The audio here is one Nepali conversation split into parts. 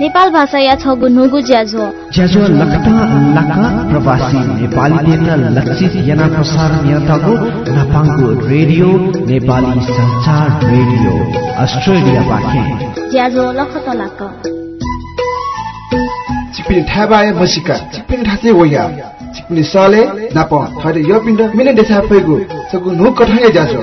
नेपाल भाषा या छगु नुगु ज्याझो। ज्याझो लखता लका प्रवासी नेपाली नेता लक्षित याना प्रसार नियन्ताको नापाङ्गु रेडियो नेपाली संचार रेडियो अस्ट्रेलिया बाखे ज्याझो लखत लक चिपिन थाबाय मसिका चिपिन ठासे वया। चिपिन साले नाप थरे यो पिण्ड मिने देसा पैगु सगु नु कठाय जाजो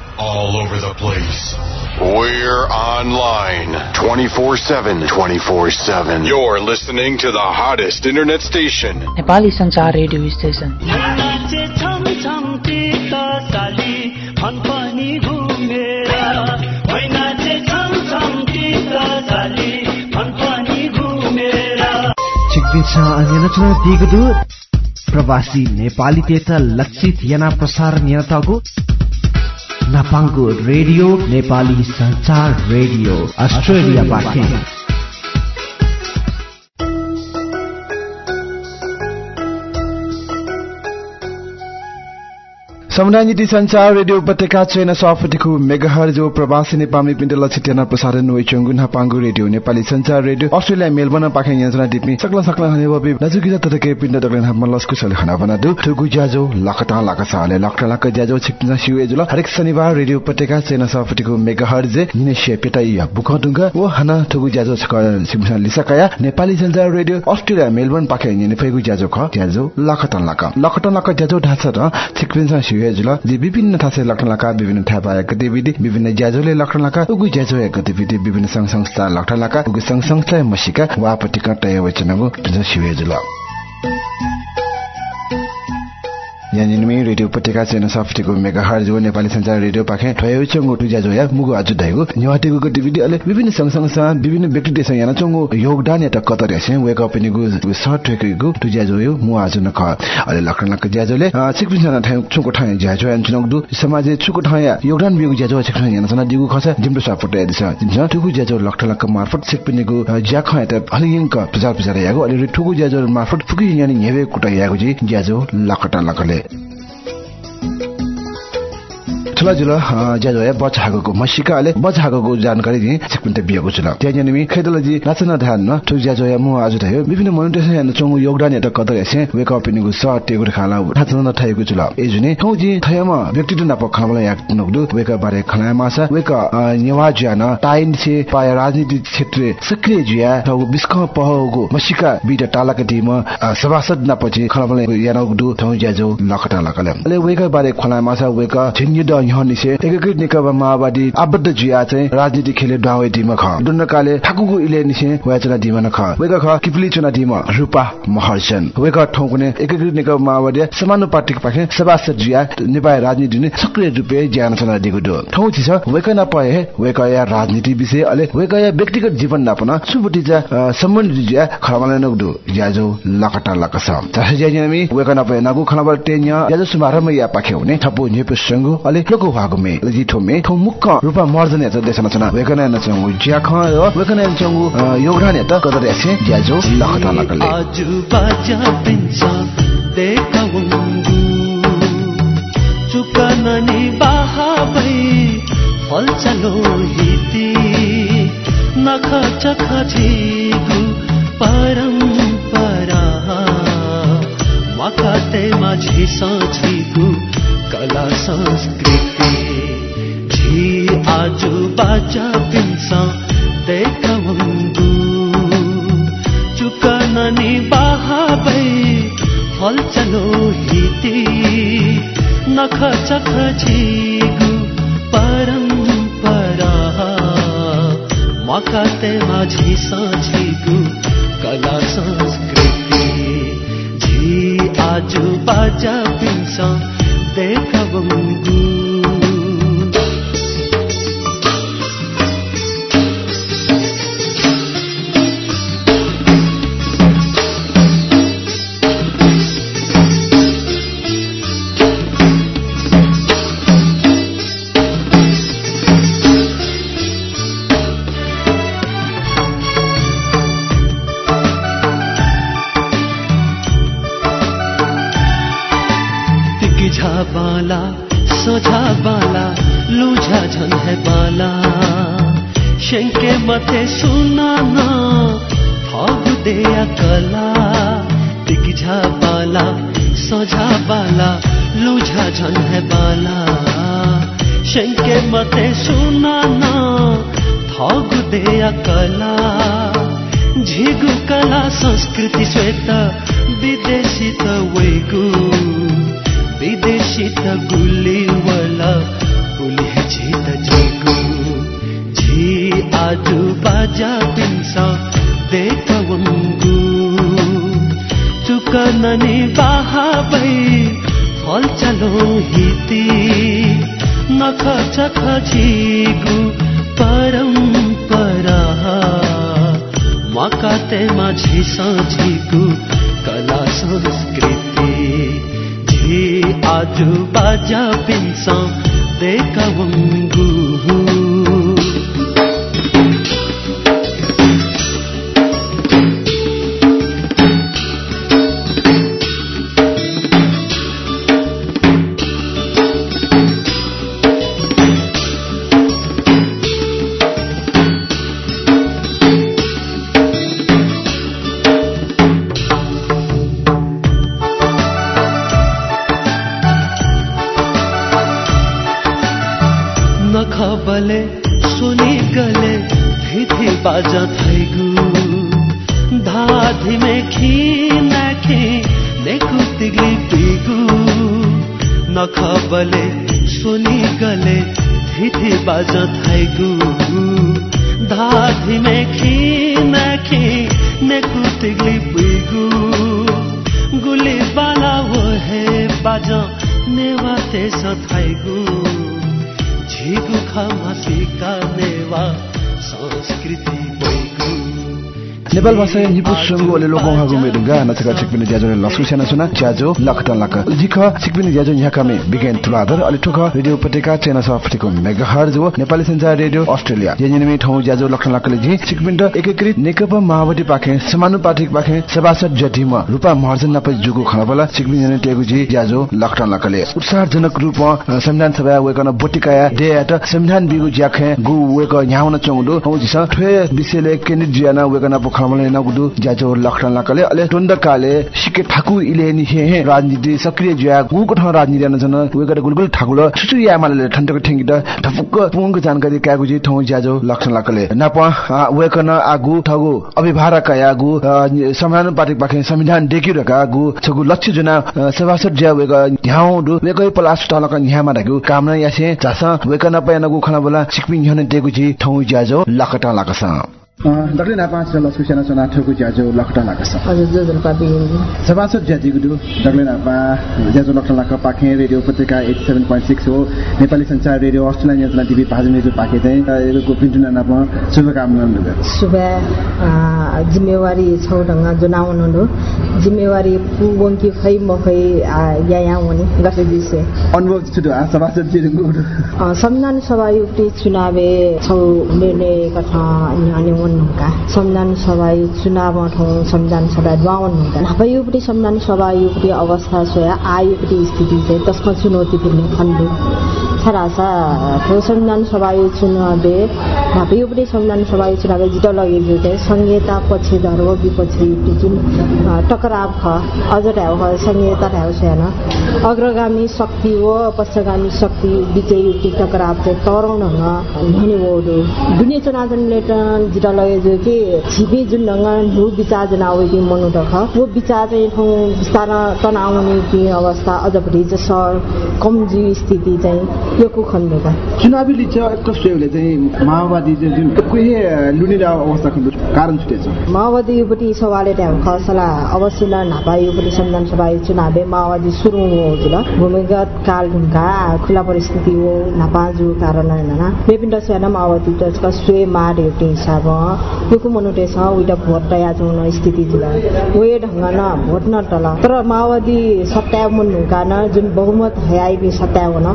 all over the place. We're online 24 7. 24 7. You're listening to the hottest internet station. Nepali Sanchar Radio Station. प्रवासी नेपाली तेता लक्षित याना प्रसार नियताको नापाङ्गो रेडियो नेपाली संचार रेडियो अस्ट्रेलियाबाट। नीति संचार रेडियो उपत्यका चेन सफटिको मेगाहर जो प्रवासी नेपाली पिण्ड लक्षित प्रसारण वे चंगुन हापाङ्गु radio Nepali Sanchar radio Australia Melbourne पाखे यन्त्रणा टिप्नी सक्ला सक्ला हने वबि नजुकिजा ततके पिण्ड दगलन हाम लस्कु सल खना बना दु ठुगु ज्याजो लकटा लका साले लकटा लका ज्याजो छिक्ना सिउ एजुल हरेक शनिबार रेडियो उपत्यका चेन सफटिको मेगाहर जे निने पेटाइ बुख दुंगा वो हना ठुगु ज्याजो छक सिमसा लिसकाया नेपाली संचार रेडियो अस्ट्रेलिया मेलबर्न पाखे यने फेगु ज्याजो ख ज्याजो लकटा लका लकटा लका ज्याजो ढाछ र छिक्पिन्सा सिउ जुल जे विभिन्न थासे लक्षणका विभिन्न थापा गतिविधि विभिन्न ज्याजोले लक्षणका उगु ज्याजो गतिविधि विभिन्न संघ संस्था लक्षणका उगु संघ संस्था मसिका वापटिका तय वचनगु जुल यानिनमी रेडियो उपत्यका चेन सफ्टीको मेगा जो नेपाली संचार रेडियो पाखे ठयो चंगो टु ज्याजो या मुगु आजु धाइगु न्याटिगु गतिविधि अले विभिन्न संघ संस्था विभिन्न व्यक्ति देश याना चंगो योगदान याता कतर यासे वेक अप निगु सर्ट ठेकगु टु ज्याजो यो मु आजु न ख अले लखन लख ज्याजोले सिकपिन ठाउ चुको ठाउ ज्याजो यान चुनक दु समाज चुको ठाउ या योगदान बिगु ज्याजो सिकपिन याना सना दिगु खस जिम्रो सपोर्ट या दिस जिन्छ टुगु ज्याजो लख लख मार्फत सिकपिनगु ज्या ख याता हलियंक प्रचार प्रचार यागु अले ठुगु ज्याजो मार्फत फुकि यानी हेवे कुटा यागु जी ज्याजो लखटा लखले で。ठुला जुल ज्याजो या बचाएको मसिकाले बचाएको जानकारी दिए सिक्पिन्त बिएको छु त्यहाँ जाने खैदलजी नाचन ध्यान न ठुक ज्याजो या मु आज थायो विभिन्न मोनिटेसन या चंगु योगदान या कदर यासे वेक अप इनिगु स टेगु खाला नाचन थाएको छु एजुने खौ जी थयमा व्यक्तित्व नप खाला या नगदु वेक बारे खला मासा वेक नेवा ज्यान टाइन से पाय राजनीति क्षेत्र सक्रिय ज्या थौ बिस्क पहगु मसिका बिटा टालाका टिम सभासद नपछि खला या नगदु थौ ज्याजो लखटा लकले ले बारे खला मासा वेक छिन्यु निसे एकीकृत नेकपा माओवादी आबद्ध जिया चाहिँ राजनीति खेले डावे दिमा ख दुन्नकाले ठाकुको इले निसे वेचना दिमा ख वेक ख किपली चुना दिमा रुपा महर्जन वेक ठौकुने एकीकृत नेकपा माओवादी समानुपातिक पाखे सभासद जिया नेपाल राजनीति ने सक्रिय रूपे ज्ञान चना दिगु दो ठौ छिस वेक न पए वेक या राजनीति विषय अले वेक या व्यक्तिगत जीवन नापन सुबुटी जा सम्बन्ध जिया खरमाले नगदु याजो लकटा लकस चाहे ज्याजमी वेक न पए नगु खनबल टेन्या याजो सुमारम या पाखे हुने थपु नेप संगु अले लोको वागुमे लिजिठोमे थौ मुक्क रूपा मर्जन यात देशना चना वेकना न चंगु ज्या ख वेकना न चंगु योगदान यात कदर यासे ज्याजो लखता लकले आजु बाजा पिन्छ देखाउंगु चुकन नि बाहाबै फल्चलो हिती नख चख छिगु परम्परा मकाते माझी साछिगु कला संस्कृति झी आजु बाजा पिन्सा देखाउंगु चुकननी बाहाबै फल्चलो हिती नख चख छिगु परम्परा। मकाते माझी साझिगु कला संस्कृति झी आजु बाजा पिन्सा आजु बाजा पिन्छ देखवङ्गु चुकननी बाहाबै फल चलो हिती। नख चख झिगु परम्परा मकाते माझी साझीको कला संस्कृति। झी आजु बाजा देखवङ्गु संस्कृति। नेपाल भाषा निपु सुंगु ओले लोगों हागु मेदुंगा नचका छिकपिने ज्याजो लस्कु सेना सुना ज्याजो लखतन लक जिख छिकपिने ज्याजो यहाँकामे बिगेन तुलादर अलि ठोक रेडियो पत्रिका चेना सफ्टिको मेगाहर्ज हो। नेपाली संचार रेडियो अस्ट्रेलिया। जेनिमे ठाउँ ज्याजो लखतन लकले जी छिकपिन एकीकृत नेकपा माओवादी पाखे समानुपातिक पाखे सभासद जटिम रूपा महर्जन नपै जुगु खनबला छिकपिन जने टेगु जी ज्याजो लखतन लकले उत्साहजनक रूपमा संविधान सभा वेकन बोटिकाया डेयाट संविधान बिगु ज्याखे गु वेक न्याउन चौदो। हौ जिस ठे विषयले केन्द्रित जियाना वेकन खमले नगुदु ज्याजो लखन लकले अले टोन्द काले सिके ठाकु इले नि हे राजनीति सक्रिय ज्या गुको ठ राजनीति न जन वेगर गुलगुल ठाकुल सुसु या माले ठन्टक ठेंगि द ठपुक पुंग जानकारी कागु जी ठौ ज्याजो लखन लकले नप वेकन आगु ठगु अभिभारक यागु समानुपातिक पाखे संविधान देखि रका गु छगु लक्ष्य जुना सभासद ज्या वेग न्याउ दु। वेगै पलास टलक न्यामा धागु कामना यासे जास वेकन पयनगु खना बोला सिकपिन झने देखु जी ठौ ज्याजो लखटा लकसा। दक्लिन आपा लस्कु सेना सना ठगु ज्याजो लखटा लकसा हजुर जोजन पापी सभासद ज्याजी गुडु दक्लिन आपा ज्याजो लखटा लक पाखे रेडियो पत्रिका 87.6 हो। नेपाली संचार रेडियो अस्ट्रेलिया नेतना टिभी पाजु मेजु पाके चाहिँ यसको पिन्टुना नाप शुभकामना नुगा शुभ जिम्मेवारी छौ ढंग जुनाउन नु जिम्मेवारी पुवंकी खै मखै या या वनी गसे दिसे। अनुभव छुटु आ सभासद जी गुडु। संविधान सभा युक्ति चुनावे छौ निर्णय कथा न्याने हुँका संविधान सभा चुनाव ठाउँ संविधान सभा द्वावन हुँका नापयुपट्टि संविधान सभा युपट्टि अवस्था सोया आयुपट्टि स्थिति चाहिँ त्यसमा चुनौती फिर्ने खण्डु संविधान सभा चुनावे नापयुपट्टि संविधान सभा चुनावे जित लगे जो चाहिँ संहिता पछि धर्म युक्ति जुन टकराव ख अझ संहिता ढ्याउ अग्रगामी शक्ति हो पश्चगामी शक्ति बिचै युक्ति टकराव चाहिँ तराउन हुने हो दुनियाँ चुनावले जित लगे जो कि छिपी जुन ढङ्ग ढु विचार जुन आउ कि मनु वो विचार चाहिँ ठाउँ बिस्तार तनाउने कि अवस्था अझपट्टि चाहिँ सर कमजी स्थिति यो को खण्डका चुनावी लिच कस्टोले चाहिँ माओवादी चाहिँ कोही अवस्था खण्ड कारण छुटेछ माओवादी युपट्टि सवाले त्यहाँ खसला अवश्य नापा युपट्टि संविधान सभा चुनावे माओवादी सुरु हो जुल भूमिगत काल ढुङ्गा खुला परिस्थिति हो नापाजु कारण होइन विभिन्न सेना माओवादी स्वे मार एउटै हिसाब। यो मनुटे छ उइटा भोट तया जाउन स्थिति जुल वे ढङ्ग न भोट न तल तर माओवादी सत्या मुन ढुङ्गा न जुन बहुमत हयाइ सत्या हुन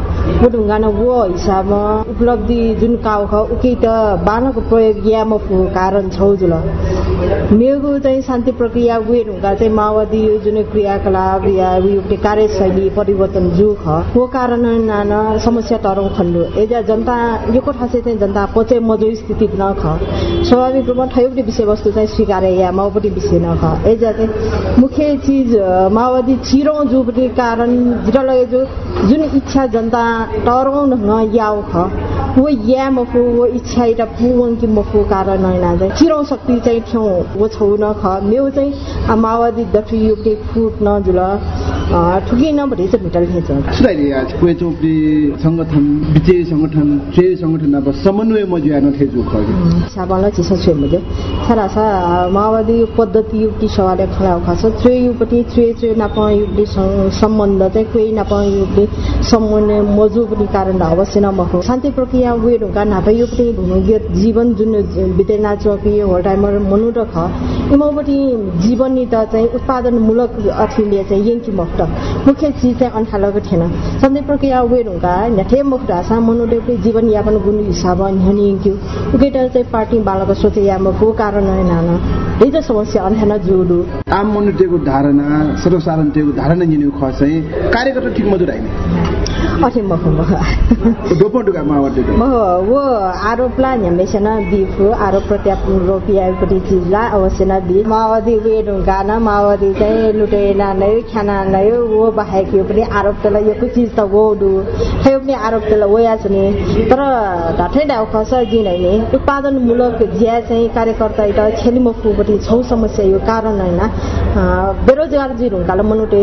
वो ढुङ्गा न वो हिसाबमा उपलब्धि जुन काउ ख उकै त बालको प्रयोग याम कारण छौ जुल मेगु चाहिँ शान्ति प्रक्रिया वेर हुँदा चाहिँ माओवादी जुन क्रियाकलाप या उयो कार्यशैली परिवर्तन जो ख वो कारण नान समस्या तरौँ खण्डु एजा जनता यो कोठासे चाहिँ जनता पचे मजो स्थिति न ख। स्वाभाविक रूपमा ठयोपट्टि विषयवस्तु चाहिँ स्वीकारे या माओपट्टि विषय न ख। एजा चाहिँ मुख्य चिज माओवादी छिरौँ जोपट्टि कारण जिरल जो जुन इच्छा जनता तरौँ न ख वो या वो इच्छा एउटा पुवङ्की मफु कारण चाहिँ चिरौँ शक्ति चाहिँ ठेउ वो छौ न ख मेउ चाहिँ माओवादी दठी युक्ति फुट न जुल ठुकी न भरि चाहिँ भिटल खेच सुधाइले आज कोही चौपडी सङ्गठन विजय सङ्गठन ट्रे सङ्गठन अब समन्वय मजुया न थेजु ख साबाला चिसा छे मजे सारा सा माओवादी पद्धति युक्ति सवाले खला खस ट्रे युपति ट्रे ट्रे नाप युक्ति सम्बन्ध चाहिँ कोही नाप युक्ति समन्वय मजु पनि कारण अवश्य न मखो शान्ति प्रक्रिया वेर हुँका नापा युक्ति भूमिगत जीवन जुन बितेना चौकी होल टाइमर मनु र ख जीवन नि त चाहिँ उत्पादनमूलक अथिले चाहिँ यङ्की मफ्ट मुख्य चिज चाहिँ अन्ठालको थिएन सधैँ प्रक्रिया वेर हुँका न्याठे आशा मनुले पनि जीवनयापन गुण हिसाब यङ्क्यु उकेटा चाहिँ पार्टी बालक सोचे यामको कारण नान हिजो समस्या अन्ठान जोडु आम मनुटेको धारणा सर्वसाधारणको धारणा निनु ख चाहिँ कार्यकर्ता ठिक मजुर आइने अठे मखु मख वो आरोपला न्यामेसन बिफु आरोप प्रत्यारोप यापट्टि चिजला अवश्य न बि माओवादी वेड गान माओवादी चाहिँ लुटे नै खाना नै वो बाहेक यो पनि आरोप त्यसलाई यो चिज त वो डु त्यो पनि आरोप त्यसलाई वया छ नि तर ढाठै डाउ खस जिन नि उत्पादनमूलक ज्या चाहिँ कार्यकर्ता एउटा छेली मफुपट्टि छौ समस्या यो कारण होइन बेरोजगार जी हुँकाल मनुटे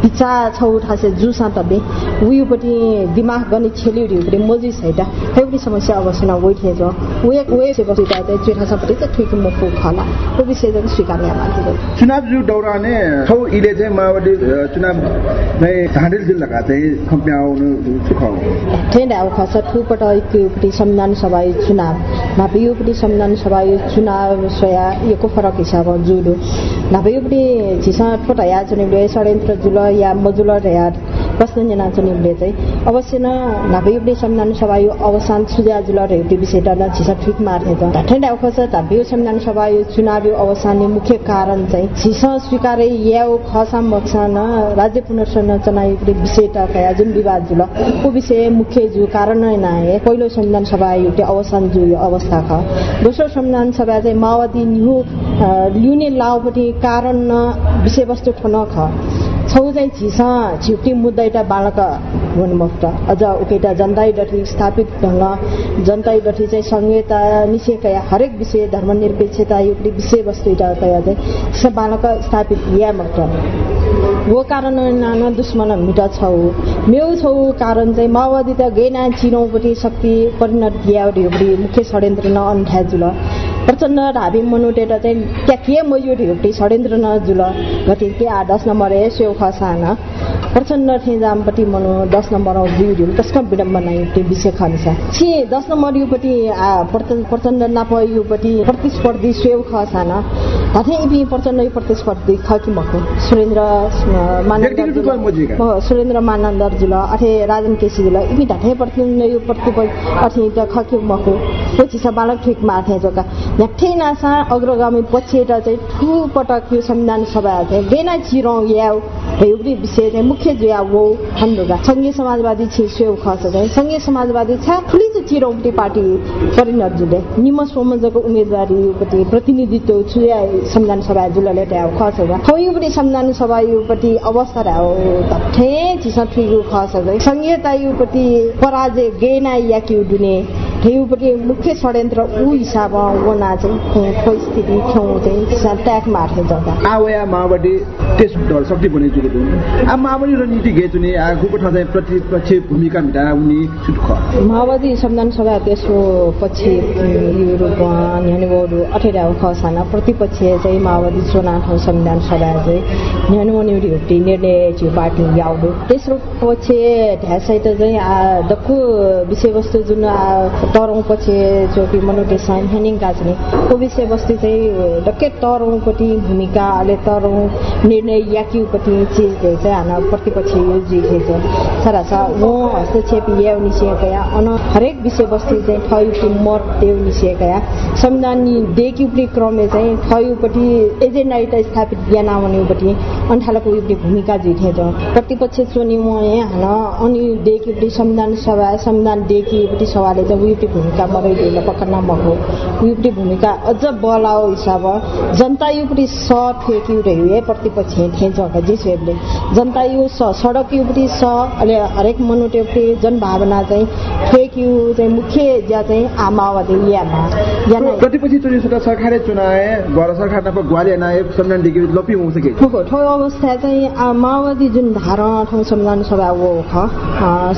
विचार छौ ठासे जु साँतबे उयोपट्टि दिमाग गर्ने छेलिउपट्टि मजी छैटा त्यो पनि समस्या न वैठे छ से बसी जाते चेठा सपट्टि चाहिँ ठिक मुखु खला त्यो विषय चाहिँ स्वीकार या माथि चुनाव जो दौराने छौ इले चाहिँ माओवादी चुनाव नै ढाडेल जिल्लाका चाहिँ खम्प्याउनु सुख ठेन्डा आउ खस ठुपट इक्युपट्टि संविधान सभा चुनाव। नापियुपट्टि संविधान सभा चुनाव सोया यो फरक हिसाब जुडो नापियुपट्टि झिसा ठोटा या चुनिले षड्यन्त्र जुल या मजुल या प्रश्न जना चुनिले चाहिँ अवश्य न नापियुपट्टि संविधान सभा यो अवसान सुजा जुल रेउटी विषय न झिसा ठिक मार्थे त। आउ खस धापियो संविधान सभा यो चुनाव यो अवसानले मुख्य कारण चाहिँ झिसा स्वीकारे याउ खसा मक्सा न राज्य पुनर्संरचना युपट्टि विषय जुन विवाद जुल को विषय मुख्य जु कारण नआए पहिलो संविधान सभा युक्ति अवसान जु यो अवस्था ख। दोस्रो संविधान सभा चाहिँ माओवादी न्यु ल्युने लाउपट्टि कारण न विषयवस्तु ठन ख। चाहिँ झिसा मुद्दा एउटा बालक हुनुमुक्त अझ उकेटा जनताई डठी स्थापित ढङ्ग जनताई डठी चाहिँ संहिता निषेकया हरेक विषय धर्मनिरपेक्षता युक्ति विषयवस्तु एउटा कया चाहिँ बालक स्थापित या मुक्त वो कारण नाना दुश्मन मिट छौ। मेउ छौ कारण चाहिँ माओवादी त गेना चिनौपट्टि शक्ति परिणत ग्याउपट्टि मुख्य षड्यन्त्र न अन्ठ्या जुल। प्रचण्ड ढाबी मनुटेर चाहिँ क्या के म यो ढिउटी षड्यन्त्र न जुल गति के आ दस नम्बर ए सेउ खसान प्रचण्ड थिए जामपट्टि मनु दस नम्बर ढिउ त्यसको विडम्बना युक्ति विषय खनिसा छि दस नम्बर युपट्टि प्रचण्ड नाप युपट्टि प्रतिस्पर्धी सेउ खसान हथे इपि प्रचण्ड यो प्रतिस्पर्धी खकी मको सुरेन्द्र मानन्दर सुरेन्द्र मानन्दर जुल अथे राजन केसी जुल ढाठे प्रतिन्द यो प्रतिपक्ष अथे त खकी मको पछि बालक ठिक माथे जोका न्याठे नासा अग्रगामी पछिएर चाहिँ ठु पटक यो संविधान सभा गेना चिरौँ याउ एउटै विषय चाहिँ मुख्य जुया वो खण्डुगा सङ्घीय समाजवादी छि सेउ खस सङ्घीय समाजवादी छ ठुली चाहिँ चिरौपट्टि पार्टी जुले निम सोमजको उम्मेदवारीपट्टि प्रतिनिधित्व छुया संविधान सभा जुलले ट्याउ खस हुँदा खौयुपट्टि संविधान सभा युपट्टि अवस्था रह्यो ठे छिस ठिगु खस सङ्घीयता युपट्टि पराजय गेना याक्यु डुने ठेउपट्टि मुख्य षड्यन्त्र ऊ हिसाब वना चाहिँ परिस्थिति ठाउँ चाहिँ ट्याग मार्थे जग्गा। आवया माओवादी त्यस शक्ति बने जुले आ माओवादी रणनीति गे जुने आ गुपठ चाहिँ प्रतिपक्ष भूमिका मिटा उनी सुख। माओवादी संविधान सभा त्यसको पछि रूपमा न्यानुबोडु अठेरा खसाना प्रतिपक्ष चाहिँ माओवादी चुनाव ठाउँ संविधान सभा चाहिँ न्यानुमोनि हुट्टी निर्णय चाहिँ पार्टी याउडु तेस्रो पछि ढ्यासै त चाहिँ दक्कु विषयवस्तु जुन तरौँ पछि जो मनोटे साइन हेनिङका चाहिँ को विषयवस्तु चाहिँ डक्कै तरौँपट्टि भूमिका अहिले तरौँ निर्णय याक्युपट्टि चिज चाहिँ हाना प्रतिपक्ष यो जी सारा छ वो हस्तक्षेप या निसिएका अन हरेक विषयवस्तु चाहिँ ठयुपट्टि मत देव निसिएका संविधान डेक्युपट्टि क्रमे चाहिँ ठयुपट्टि एजेन्डा स्थापित ज्ञान आउनेपट्टि अन्ठालको उयोपट्टि भूमिका झिठेछ प्रतिपक्ष चुनि हान अनि डेक्युपट्टि संविधान सभा संविधान डेक्युपट्टि सभाले चाहिँ उयोपट्टि भूमिका मगाइदिएर पक्कन मको उयोपट्टि भूमिका अझ बलाओ हिसाब। जनता युपट्टि स ठेक्यु रह्यो प्रतिपक्ष ठेन्छ जिसेबले जनता यु स सडक युपट्टि स अहिले हरेक मनुटेपट्टि जनभावना चाहिँ ठेक्यु चाहिँ मुख्य ज्या चाहिँ माओवादी यामा प्रतिपक्षी चुनाव सरकारले चुनाए घर सरकार नप ग्वालियर नाए संविधान डिग्री लपी हुन्छ के ठो अवस्था चाहिँ माओवादी जुन धारणा ठाउँ संविधान सभा ख।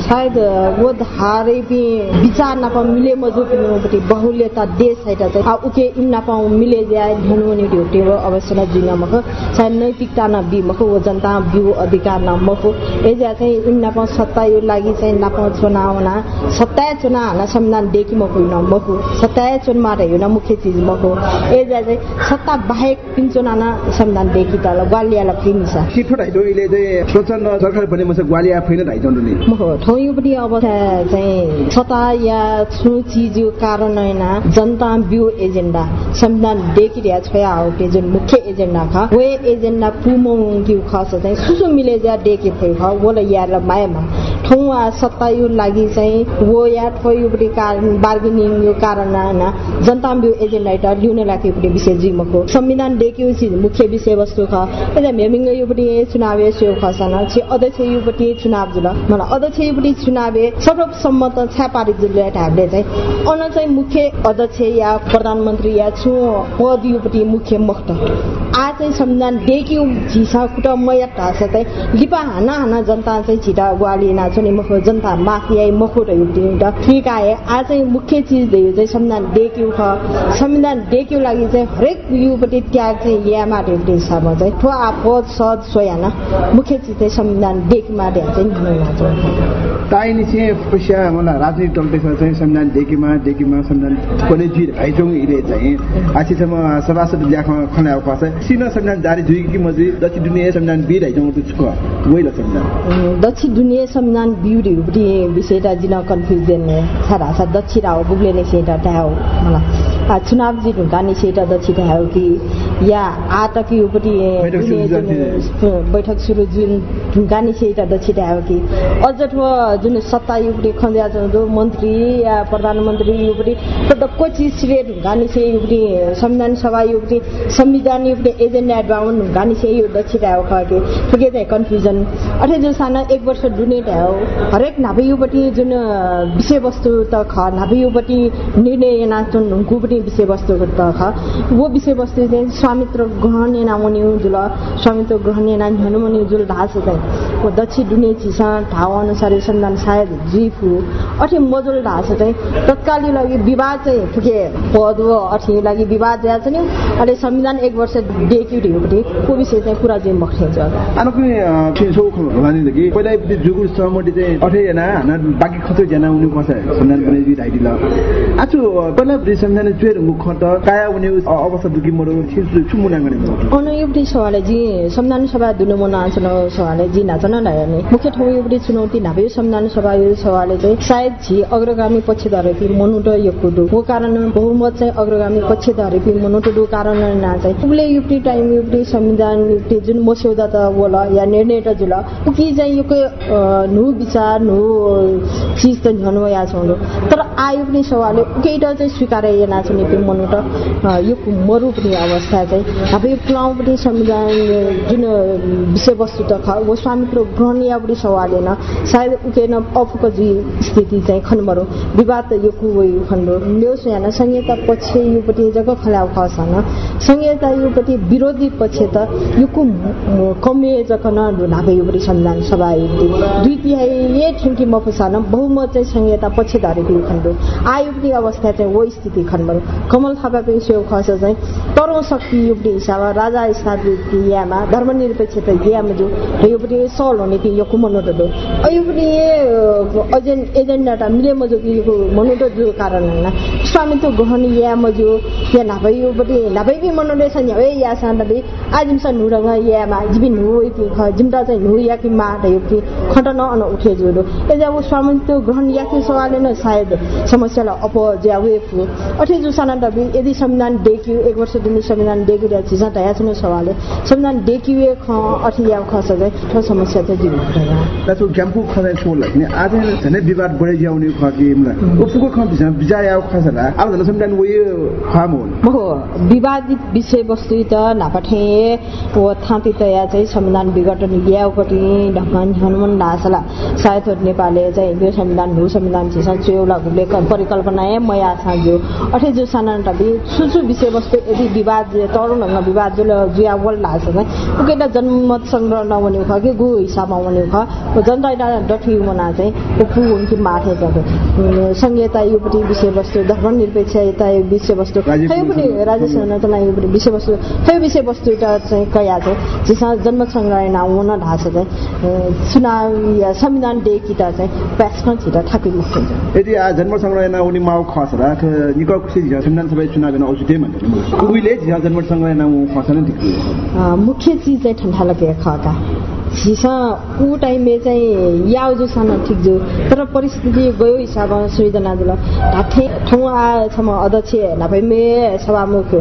सायद वो धारै विचार नप मिले मजु पिनुपट्टि बहुल्यता देश है चाहिँ उके इन नप मिले जाए ढुनुनी ड्युटी वो अवश्य न जिन मख। सायद नैतिकता न बि मख वो जनता बिउ अधिकार न मख। ए जा चाहिँ इन नप सत्ता यो लागि चाहिँ नप चुनाव न सत्ता चुनाव हाना संविधान देखि मख न मख। सत्ता चुनमा रह्यो न मुख्य चिज मख। ए जा चाहिँ सत्ता बाहेक पिन चुनाना संविधान देखि त ग्वालियाला फिनिसा सिठो ढाइदो इले चाहिँ प्रचण्ड सरकार बने मसे ग्वालिया फैन नि मख ठौ यो पनि अवस्था चाहिँ सत्ता या छु चिज कारण जनता बिउ एजेन्डा संविधान देखिरिया छोया हो जुन मुख्य एजेन्डा खा वे एजेन्डा पुमो खस चाहिँ सुसु मिले जा डेके फै ख वला यार मायामा। ठौँ सत्ता यो लागि चाहिँ वो या ठो यो कारण बार्गेनिङ यो कारण हैन जनता बिउ एजेन्डा त ल्युने लाके विषय जिमको संविधान देखियो चिज मुख्य विषय वस्तु ख। यता मेमिङ योपट्टि चुनाव सेव खसन। छि अध्यक्ष योपट्टि चुनाव जुल। मलाई अध्यक्ष योपट्टि चुनाव सर्वसम्मत छ्या पारित हामीले चाहिँ अन चाहिँ मुख्य अध्यक्ष या प्रधानमन्त्री या छु पद योपट्टि मुख्य मक्त आ चाहिँ संविधान देखियो झिसा कुट मया ढास चाहिँ लिपा हाना हाना जनता चाहिँ छिटा ग्वाली नाचो। नि मखो जनता माथि आइ मखो रह्यो ठिक आए आ चाहिँ मुख्य चिज दियो चाहिँ संविधान देखियो ख। संविधान देखियो लागि चाहिँ हरेक युपट्टि त्याग चाहिँ या माटे हिसाबमा चाहिँ ठो आ पद सद सोयाना मुख्य चिज चाहिँ संविधान देखिमा चाहिँ नाच ताइनी चाहिँ पैसा मलाई राजनीति टल्दैछ चाहिँ संविधान देखिमा देखिमा संविधान कोले जी भाइचोङ इले चाहिँ। आछिसम्म सभासद ल्याख खना अवकाश सिन संविधान जारी जुइ कि मजी दक्षिण दुनिया संविधान बिर हाइचोङ तुछको वइल संविधान। दक्षिण दुनिया संविधान बिउरी हुडी विषयटा जिन कन्फ्युजन छारा सा दक्षिण आउ बुग्ले ने सेटा टाउ मलाई चुनाव जी ढुङ्गा निषेधा दक्षिण हो कि या आतकी उपटि बैठक सुरु जुन ढुङ्गा निषेधा दक्षिण हो कि अझ ठो जुन सत्ता युपट्टि खन्जा जो मन्त्री या प्रधानमन्त्री युपट्टि त कोची श्रेय ढुङ्गा निषे युपट्ि संविधान सभा युपट्ि संविधान युपट्ि एजेन्डा एडभाउन ढुङ्गा निषे यो दक्षिण हो खके चाहिँ कन्फ्युजन अठे जो साना एक वर्ष डुनेट हो हरेक नाभे युपट्टि जुन विषयवस्तु त ख नाभे युपट्टि निर्णय नाचुन ढुङ्कुपट्टि विषयवस्तुको त ख वो विषयवस्तु चाहिँ स्वामित्व ग्रहण एना मुनि जुल स्वामित्व ग्रहण एना झनु मुनि जुल ढास चाहिँ। वो दक्षिण डुने चिसा ठाउँ अनुसार संविधान सायद जिफु अठे मजुल ढास चाहिँ तत्कालीन लागि विवाद चाहिँ ठुके पद हो। अठे लागि विवाद ज्या छ नि अहिले संविधान एक वर्ष डेक्यु ढिउपट्टि को विषय चाहिँ कुरा चाहिँ मखेछ सहमति चाहिँ अठे जना हाना बाँकी खतै जना उनी कस संविधान पनि ढाइदिल आछु पहिला चुएर मुख त काया उनी अवस्था दुखी मरो छिसु छुमुना गने अन एउटै सवाल जी संविधान सभा दुनु मना आचन सवाल जी नाचन लायने मुख्य ठाउँ एउटै चुनौती नाभे संविधान सभा यो सवालले चाहिँ सायद छि अग्रगामी पक्षधरेपी मनुट यकुदु हो कारण बहुमत चाहिँ अग्रगामी पक्षधरेपी मनुट दु कारण ना चाहिँ। उले एउटै टाइम एउटै संविधान एउटै जुन मस्यौदा त बोला या निर्णय त जुल। कि चाहिँ यो नु विचार नु चिज त झनु या छौँ तर आयो पनि सवालले उकेटा चाहिँ स्वीकार नाच निपि मनु त। यो मरु पनि अवस्था चाहिँ। अब यो पुलाउ पनि संविधान जुन विषयवस्तु त वो स्वामित्व ग्रहण या पनि सवालेन सायद उकेन अफको जी स्थिति चाहिँ खनमरो। विवाद त यो कुवै खण्डो ल्यो सुयाना संहिता पक्ष योपट्टि जग्गा खलाउ खसन संहिता योपट्टि विरोधी पक्ष त यो कमे जकन ढुनाभे योपट्टि संविधान सभा दुई ये ठिम्की मफुसान बहुमत चाहिँ संहिता पक्ष धरेको खण्डो। आयो पनि अवस्था चाहिँ वो स्थिति खण्डो। कमल थापा पनि सेव खस चाहिँ तरौँ शक्ति युपट्टि हिसाबमा राजा स्थापित यामा धर्मनिरपेक्ष त यामा जो योपट्टि स सफल हुने कि यो कुमनोटो दो अयो पनि अजेन एजेन्डा मिले मजो कि यो मनोटो जो कारण होइन स्वामित्व ग्रहण या मजो या नाभै योपट्टि नाभै बि मनोटो छ नि या सान्डा आजिम सा नुरङ यामा जिबिन नु कि जिमटा चाहिँ नु या कि मा यो कि खटन अन उठे जोडो एजा वो स्वामित्व ग्रहण या कि सवाल न सायद समस्यालाई अप ज्यावे फु अठे जो साना डबी यदि संविधान डेक्यु एक वर्ष दिन संविधान डेक्यु र छिसा तया छन सवाल संविधान डेक्यु ख अठे या ख सबै ठ समस्या त भया तातो क्याम्पु खने छोल नि आज झने विवाद बढे ज्याउने ख कि मलाई उफुको ख बिसा बिजा या ख सला अब झन संविधान वइ खाम हो विवादित विषय वस्तु त नापठे वो थाती तया चाहिँ संविधान विघटन याउपट्टि ढक्कन हनुमान ढासला सायद नेपालले चाहिँ यो संविधान भू संविधान छिसा चेउला घुले परिकल्पना मया साजो अठे जो साना टबी सुसु विषय वस्तु यदि विवाद तरुण हंग विवाद जो जुया वल ढास चाहिँ उकेटा जनमत संग्रह नबन्यो ख कि गु हिसाबमा बन्यो ख जनता डठी मना चाहिँ पु उनकी माथे जब संहिता योपट्टि विषय वस्तु धर्म निरपेक्षता विषय वस्तु। खै पनि राजेश तलाई योपट्टि विषय वस्तु खै विषय वस्तु चाहिँ कया चाहिँ जसमा जन्म सङ्ग्रहण हुन ढाँछ चाहिँ चुनाव या संविधान डे किता चाहिँ प्यासमा छिटा थापी मुख्य यदि जन्म सङ्ग्रहण उनी माउ खस र निको खुसी संविधान सबै चुनाव गर्न औषधि भन्ने उहिले जन्म सङ्ग्रहण खसन मुख्य चिज चाहिँ ठन्डा लगे खका झिसा ऊ टाइमले चाहिँ याउ जो सानो ठिक जो तर परिस्थिति गयो हिसाबमा सृजना जुल ढाठे ठाउँ आएछ म अध्यक्ष नापै मे सभामुख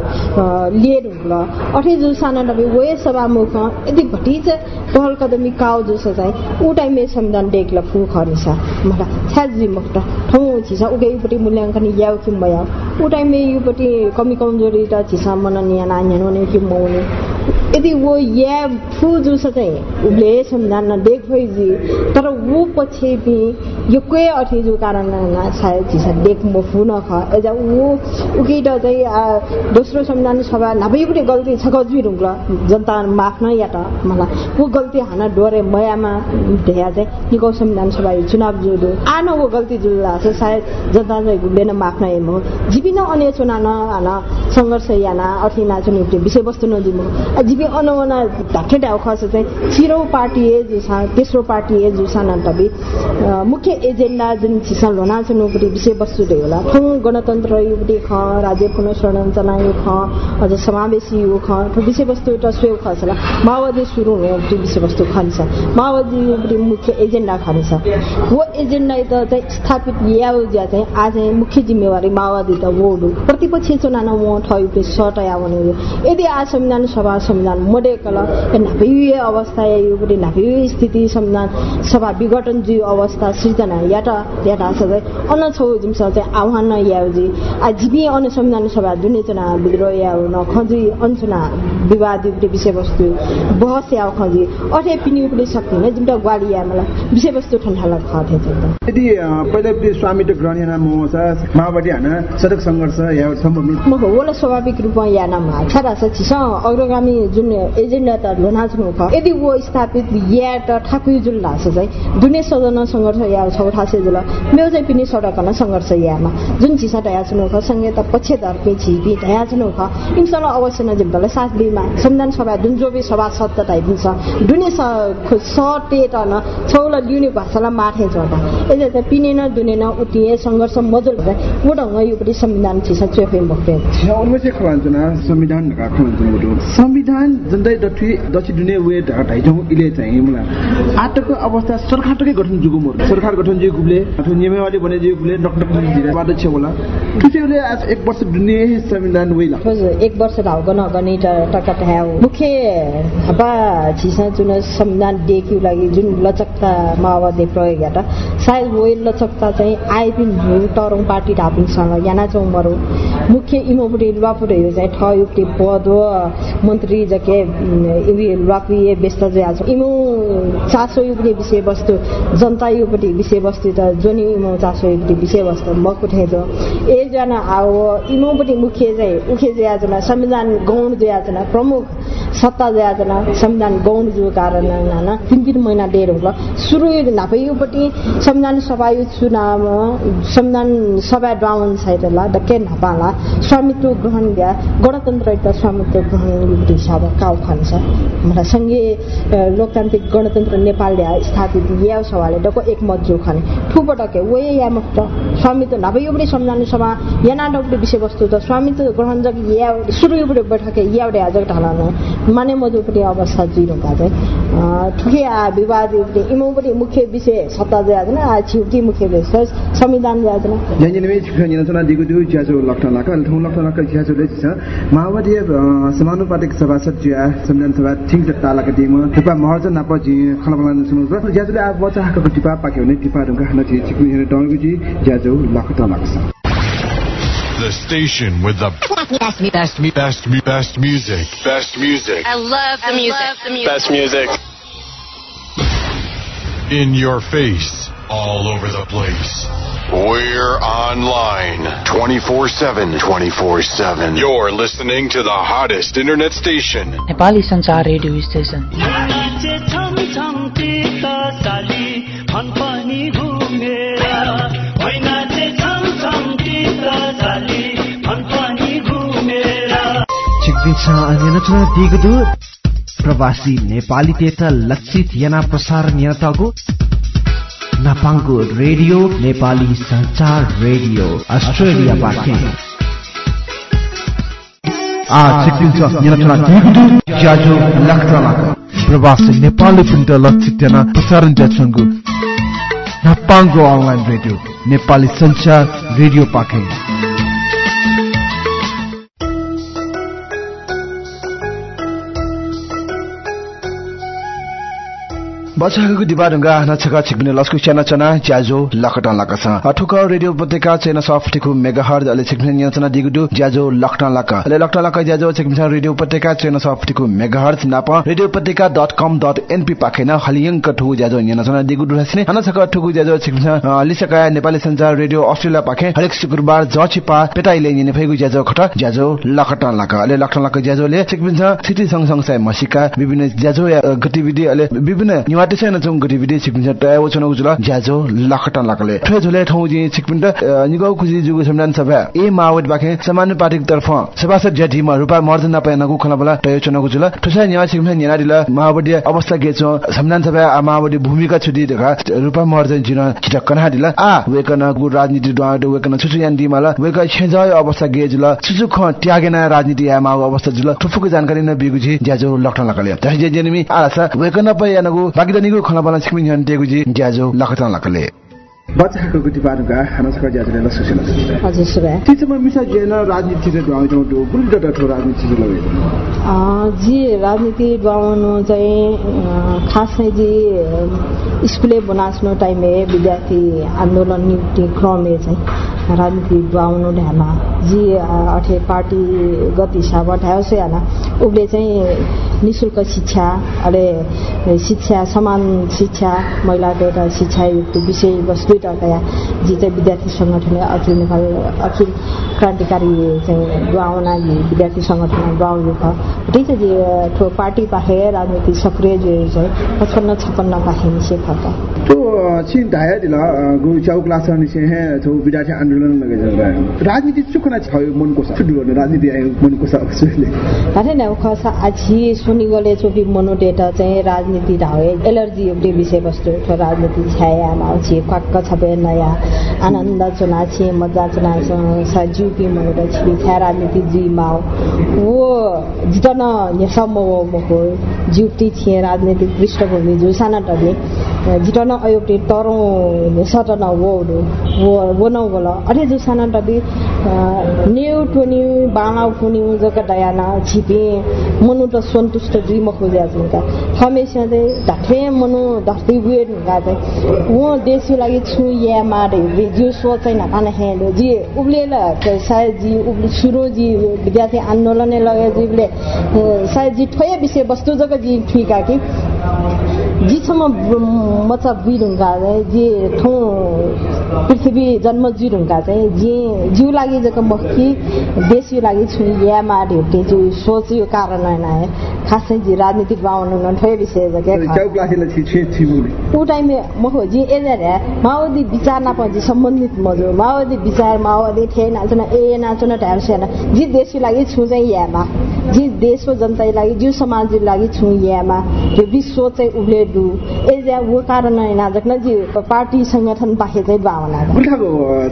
लिएर हुँला अठे जो सानो नभए वे सभामुख यदि भटी चाहिँ पहल कदमी काउ जो चाहिँ ऊ टाइमले संविधान डेक्ला फु खरेसा मलाई छ्याजी मुक्त ठाउँ छिसा उगैपट्टि मूल्याङ्कन याउ कि मया ऊ टाइमले योपट्टि कमी कमजोरी त छिसा मन निया नानी कि मौने यदि वो या फु जो चाहिँ उसले संविधान देख जी तर वो पछि भी यो कोही अठी जो कारण सायद चिसा देख म फु न ख। एजा वो उकेट चाहिँ दोस्रो संविधान सभा नभई पनि गल्ती छ गजबी रुङ्ला जनता माफ न या त मलाई वो गल्ती हाना डोरे मयामा ढेया चाहिँ निको संविधान सभा चुनाव जो दो। आन वो गल्ती जो छ सायद जनता चाहिँ गुड्दैन माफ न एमो जिबिन अन्य चुनाव न सङ्घर्ष याना अठिना चुनाव विषयवस्तु नजिमो जिबी अनवना ढाके ढाउ खस चाहिँ छिरो पार्टी ए जुसा तेस्रो पार्टी ए जुसा नन्तबी मुख्य एजेन्डा जुन छिसा लोना छ नोपट्टि विषयवस्तु ढे होला। ठुङ गणतन्त्र युपट्टि ख राज्य पुनर्संरचना यो ख अझ समावेशी यो ख विषयवस्तु एउटा स्वेव खसला माओवादी सुरु हुने विषयवस्तु खान्छ। माओवादी युपट्टि मुख्य एजेन्डा खान्छ। वो एजेन्डा त चाहिँ स्थापित ज्या चाहिँ आज मुख्य जिम्मेवारी माओवादी त वो प्रतिपक्ष चुनाव म ठयुपे सटया भने यदि आज संविधान सभा संविधान मोडेकल नाभिय अवस्था योपट्टि नाभिय स्थिति संविधान सभा विघटन जी अवस्था सृजना याटा याटा सबै अन छौ जिमस चाहिँ आह्वान याउजी आ जिबी अन संविधान सभा दुने चुना विद्रोह याउ न खजी अनचुना विवाद युपट्टि विषयवस्तु बहस याउ खजी। अठे पिनी उपटि सक्दिन जिमटा ग्वाली या मलाई विषयवस्तु ठन्डाला खथे छ यदि पहिला स्वामित्व ग्रहण नाम माओवादी हान सडक सङ्घर्ष या सम्भव स्वाभाविक रूपमा या नाम छरा छ। छिस अग्रगामी जुन एजेन्डा त लोनाच्नु यदि वो स्थापित या त ठाकुर जुन लाछ चाहिँ दुने सदन सङ्घर्ष या छौ ठासे जुल मेरो चाहिँ पिनी सडकन सङ्घर्ष यामा। जुन छिसा टया छुनु ख सँगै त पछि धर्के छिपी टया छुनु ख इन्सल अवश्य न जिम्बल साथ बिमा संविधान सभा जुन जो बि सभा सत्ता हुन्छ दुने सटे त न छौला लिउने भाषालाई छ त यदि त पिने न दुने न उतिए सङ्घर्ष मजुल भए वो ढङ्ग यो पनि संविधान छिसा चेफे भक्ते संविधान संविधान जन्तै डठी दक्षिण दुनियाँ वे ढाइठौँ इले चाहिँ मलाई आटको अवस्था सरकारकै गठन जुगु मोर। सरकार गठन जे गुबले अथवा नियमावली बने जे गुबले डक्टर जिल्लाबाट छ होला। त्यसैले आज एक वर्ष दुनियाँ संविधान वे एक वर्ष धाउ गन गने टका ठ्याउ मुख्य हपा छिसा जुन संविधान डेक्यु लागि जुन लचकता माओवादी प्रयोग हेर्दा सायद वे लचकता चाहिँ आइपिन तरौँ पार्टी ढापिङसँग याना चौँ मरौ मुख्य इमोपुटी ठयुक्ति पद मन्त्री जके लुवापी व्यस्त आज इमो चासो युपट्टि विषयवस्तु जनता युपट्टि विषयवस्तु त जोनि इमो चासो युपट्टि विषयवस्तु म कुठेछ एकजना आओ इमोपट्टि मुख्य चाहिँ उखे जयाजना संविधान गौण जयाजना प्रमुख सत्ता जयाजना संविधान गौण जो कारण नाना तिन तिन महिना डेढ होला सुरु नापैपट्टि संविधान सभा चुनाव संविधान सभा ड्राउन साइडला डक्के नापाला? स्वामित्व ग्रहण गया गणतन्त्र त स्वामित्व ग्रहण हिसाब काउ खान्छ हमरा सँगै लोकतान्त्रिक गणतन्त्र नेपाल स्थापित या सभाले डको एक मत जो खाने ठुपो डके वे या मुक्त स्वामित्व नापैपट्टि संविधान सभा याना डब्ले विषयवस्तु त स्वामित्व ग्रहण जग या सुरु उपटे बैठके यावडे आज ढालानो। माने मजुपट्टि अवस्था जिरो काजे ठुके आ विवाद उपटे इमोपट्टि मुख्य विषय सत्ता जादैन आ छिउटी मुख्य विषय संविधान जादैन le chisa माओवादी समानुपातिक सभासद जिया संविधान सभा ठिक जत्ता लका दिमा टिपा महर्जन नाप जि खलबला सुनु जियाजोले आ बच्चा हाकको टिपा पाक्यो भने टिपा ढुङ्गा खान थिए चिकु हेरे डंगु जी जियाजो lakta laksa The station with the best, best, best, best, best music. Best music. I love the music. The music. Best music. In your face, all over the place. We're online 24 7. 24 7. You're listening to the hottest internet station. Nepali संचार रेडियो स्टेशन प्रवासी नेपाली तेता लक्षित याना प्रसारण यताको नापाङ्गो रेडियो नेपाली संचार रेडियो अस्ट्रेलियाबाट प्रवासी नेपाली पिन्ट लक्षित याना प्रसारण ज्याचंगु नापाङ्गो online radio Nepali Sanchar radio पाखे बचाको दिबा ढुङ्गा नछका छिक्ने लस्कु च्याना चना ज्याजो लकटन लकस ठुक रेडियो उपत्यका चेन सफ्टिकु मेगा हर्ज अले छिक्ने नियन्त्रण दिगुडु ज्याजो लकटन लक अले लकटन लक ज्याजो छिक्ने रेडियो उपत्यका चेन सफ्टिकु मेगा हर्ज नाप। Radio Upatyaka dot com dot NP पाखेन हलियङ्क ठुकु ज्याजो नियन्त्रण दिगुडु हस्ने अनछक ठुकु ज्याजो छिक्ने लिसका नेपाली संचार रेडियो अस्ट्रेलिया पाखे। हरेक शुक्रबार जचिपा पेटाइले निने फेगु ज्याजो खट ज्याजो लकटन लक अले लकटन लक ज्याजोले छिक्ने सिटी संग संग मसिका विभिन्न ज्याजो गतिविधि अले विभिन्न जि बाखे समानुपातिक तर्फ सभासद ज्याठी म रुपा मर्दन नपाए नगु खला बला टयो छन उजुल ठुसा न्या छिक्पिन्छ न्या दिला माओवादी अवस्था गेचो संविधान सभा आ भूमिका छुदी देखा रुपा मर्दन जिन छिट आ राजनीति द्वारा वेकन दिमाला वेक अवस्था गेजुल छुछु ख त्यागेना राजनीति आ अवस्था जुल ठुफुको जानकारी न ज्याजो लखटन लकले वेकन पय यानगु बाकी निगु खला बला छिक्मिन यान तेगुजी ज्याजो लखटन लकले बच्चाको गुटी पारुका हानसका ज्याजोले लसुसिन हजुर सुबा तिचमा मिसा जेन राजनीति रे ड्वाउ जौ दु गुल डट ठो राजनीति रे लवे जी राजनीति ड्वाउनु चाहिँ खासै जी स्कुले बनास्नो टाइममे विद्यार्थी आन्दोलन निम्ति क्रमे चाहिँ राजनीति ड्वाउनु ढ्यामा जी अठे पार्टीगत हिसाब से हाना उसले चाहिँ निशुल्क शिक्षा अरे शिक्षा समान शिक्षा महिलाको एउटा शिक्षायुक्त विषय टकया जी चाहिँ विद्यार्थी सङ्गठन अखिल नेपाल अखिल क्रान्तिकारी चाहिँ ड्वाउना विद्यार्थी सङ्गठन ड्वाउ ख त्यही चाहिँ ठो पार्टी पाखे राजनीति सक्रिय जो चाहिँ पचपन्न छप्पन्न पाखे निसे खर्च तो छिन धाया दिला गु चाउ क्लास निसे हे छौ विद्यार्थी आन्दोलन लगे जरा राजनीति चुकना छ मनको छ छुट्टी गर्ने राजनीति मनको छ उसले। अरे न खस आछि सुनि गले चोपी मनो डेटा चाहिँ राजनीति धावे। एलर्जी एउटै विषयवस्तु छ राजनीति छाया माउछि क्वाक्क छपे नयाँ। आनन्द चुना छि मजा चुना छ जुपी मनो छि छ्या राजनीति जी माउ वो जितन नेसम मको जुक्ति थिए राजनीतिक पृष्ठभूमि जुसाना जिटन अयोप्टे तरौँ सटन वोडु वो वो नौ बोल अरे जुसाना टबी नेउ टोनी बाणा फुनी जग दयाना छिपे मनु त सन्तुष्ट जी म खोज्या छु का हमेशा चाहिँ ढाठे मनु धरती बुए ढुङ्गा चाहिँ वो देशको लागि छु या मारे जो सोच नपाने हेलो जी उब्ले ल सायद जी उब्ले सुरु जी विद्यार्थी आन्दोलन लगे जीले सायद जी विषय वस्तु जग जी ठिका कि जिसम्म मचा बिरुङ्गा चाहिँ जे ठुँ पृथ्वी जन्म जिरुङ्गा चाहिँ जे जिउ लागि जको मखी देश लागि छु या मा ढेउटे जो सोच यो कारण है खासै जी राजनीतिक बावन न ठोय विषय उ टाइम म हो जी एजा रे माओवादी विचार ना पजी सम्बन्धित मजो माओवादी विचार माओवादी थे नाचन ए नाचन ढ्यार सेना जी देश लागि छु चाहिँ यामा जी देशको जनताको लागि जिउ समाज लागि छु यामा जो विश्व चाहिँ उब्ले दु एजा वो कारण नाजक न जी पार्टी संगठन बाहे चाहिँ भावना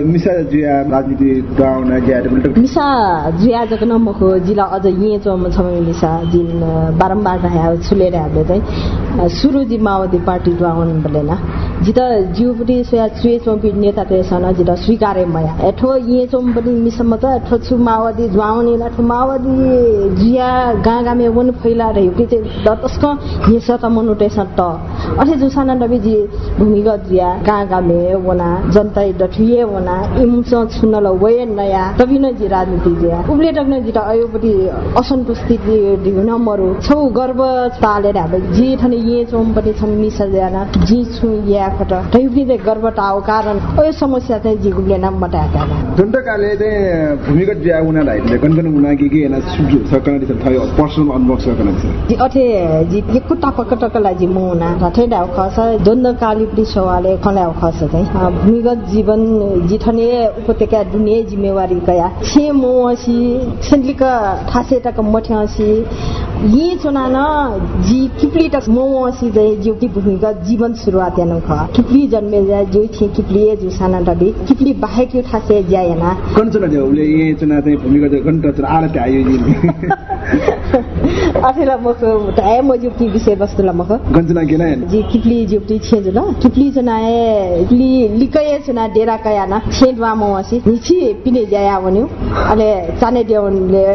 मिसा जुया राजनीति ज्या मिसा जुया जक न मखो जिला अझ ये चोम छ मिसा जिन बारम्बार रहे छुलेर हामीले चाहिँ सुरु जी माओवादी पार्टी द्वाउन बोलेना जित जिउपट्टि सोया चुए चोपी नेता तेसन जित स्वीकारे मया। एठो ये चोमपट्टि मिसम्म त एठो छु माओवादी ज्वाउने एठो माओवादी जिया गाँ गामे वन फैला रह्यो कि चाहिँ दतस्क हिंसा त मनुटेसन त। अठे जुसाना नबी जी भूमिगत जिया गाँ गामे वना जनता डठिए वना इमुस छुन ल वये नया तभी जी राजनीति जिया। उब्ले टक्न जित अयोपट्टि असन्तुष्टि दिउन मरु। छौ गर्व तालेर हाम्रो जे ठने चोमपट्टि छन् जी छु कारण यो समस्या चाहिँ जिगुले नाम चाहिँ भूमिगत ज्या उनालाई गन्गन उना के के ना सुजु सकन दिस थयो पर्सनल अनुभव सकन जी अथे जी एक टपक टकला जी मुना रथे डाउ खस दण्डकाली पनि सवाले खलाउ खस चाहिँ। भूमिगत जीवन जिठने उपत्यका दुनिया जिम्मेवारी कया छे मोसी टक मठ्यासी। यी चुनान जी किप्ली टक मोसी चाहिँ जिउ कि भूमिगत जीवन सुरुवात यानु ख किप्ली जन्मे जा जिउ थिए किप्ली जु साना डबी किप्ली बाहेक यो ठासे ज्यायना कन चुना जो उले ये चुना चाहिँ गन्त चुना आले आयो जी अथेला मख ताए म जुप्ती विषय वस्तुला मख गन्जना गेला जी किप्ली जुप्ती छे जुल किप्ली चुनाए किप्ली लिकय चुना डेरा कयाना छेडवा मसी निछि पिने ज्याया भन्यो अले चाने देवनले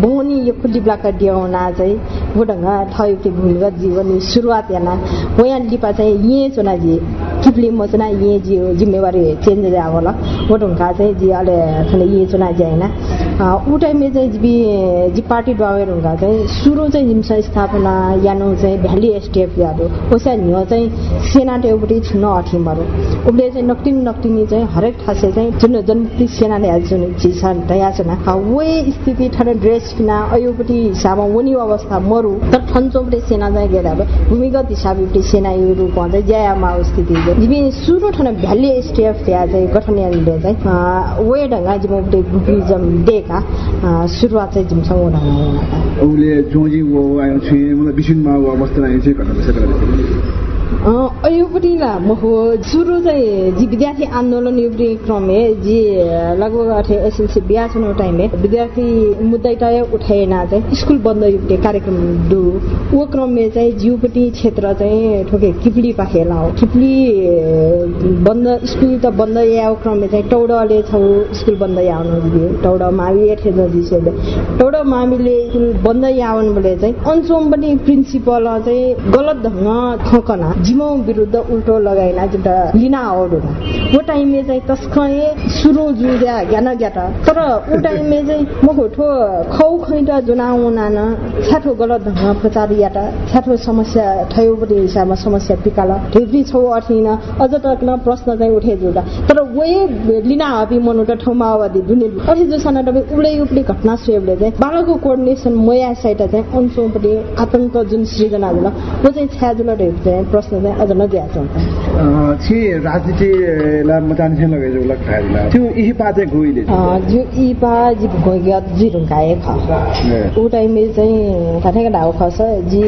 बोनी यो खुल्ली ब्लाक देवना चाहिँ बुढङ्ग ठयुक्ति भूमिगत जीवन सुरुवात याना वयान लिपा चाहिँ ये चुना जी किप्ली म चुना ये जी जिम्मेवारी चेन्ज जा होला बुढङ्गा चाहिँ जी अले थले ये चुना ज्याएना ऊ टाइममा चाहिँ जी पार्टी डवेर हुँदा चाहिँ सुरु चाहिँ हिंसा स्थापना यानो चाहिँ भ्याली एसटिएफ यादो ओसा न्यो चाहिँ सेना टेउपट्टि छुन अठिमहरू उसले चाहिँ नक्टिन नक्टिनी चाहिँ हरेक ठासे चाहिँ जुन जनमुक्ति सेनाले जुन चिज दया छ वे स्थिति ठन ड्रेस पिना अयोपट्टि हिसाबमा वनी अवस्था मरु तर ठन्चोपट्टि सेना चाहिँ गेर भूमिगत हिसाबपट्टि सेना यो रूप भन्दै ज्यामा स्थिति जिबी सुरु ठन भ्याली एसटिएफ त्यहाँ चाहिँ गठन चाहिँ वे ढङ्गा जिम्पट्टि ग्रुपिजम डेका सुरुवात चाहिँ जिमसँग ढङ्गा उसले जोजी वो आयो छु मलाई अवस्था आयो चाहिँ घटना अयोपट्टि म हो सुरु चाहिँ जी विद्यार्थी आन्दोलन युपट्टि क्रमे जी लगभग अठे एसएलसी बिहा छुनो टाइमले विद्यार्थी मुद्दै तय उठाएन चाहिँ स्कुल बन्द युपट्टि कार्यक्रम डु ऊ क्रमले चाहिँ जिउपट्टि क्षेत्र चाहिँ ठोके किप्ली पाखेला हो। किप्ली बन्द स्कुल त बन्द या क्रमले चाहिँ टौडले छौ स्कुल बन्द याउनु दियो टौड मावि एठे नजिसेले टौड मामिले स्कुल बन्द याउनु बोले चाहिँ अन्चोम पनि प्रिन्सिपल चाहिँ गलत ढङ्ग खकना जिमो विरुद्ध उल्टो लगाइना लिना औडुना वो टाइमले चाहिँ तस्कए सुरु जुद्या ज्ञान ज्ञात। तर ऊ टाइमले चाहिँ म होठो खौ खैट जुनाउना न छ्याठो गलत ढङ्ग प्रचार याटा छ्याठो समस्या ठयोपट्टि हिसाबमा समस्या पिकाल। ढेब्री छौ अठिन अझ तक न प्रश्न चाहिँ उठे जुटा तर वे लिना हपी मनुटा ठाउँमा अवधि दुने अठे जोसाना डबे उब्ले उब्ले घटना सुएबले चाहिँ बालको कोर्डिनेसन मया साइट चाहिँ अन्सोपट्टि आतंक जुन सृजना जुल वो चाहिँ छ्याजुल ढेप चाहिँ प्रश्न चाहिँ अझ नदिया छ राजनीतिलाई मचान छ लगे जो लग खाइला त्यो इही पा चाहिँ गइले जो इ पा जी गइया जी रुंगाए ख उ टाइम में चाहिँ कथेका डाउ खस जी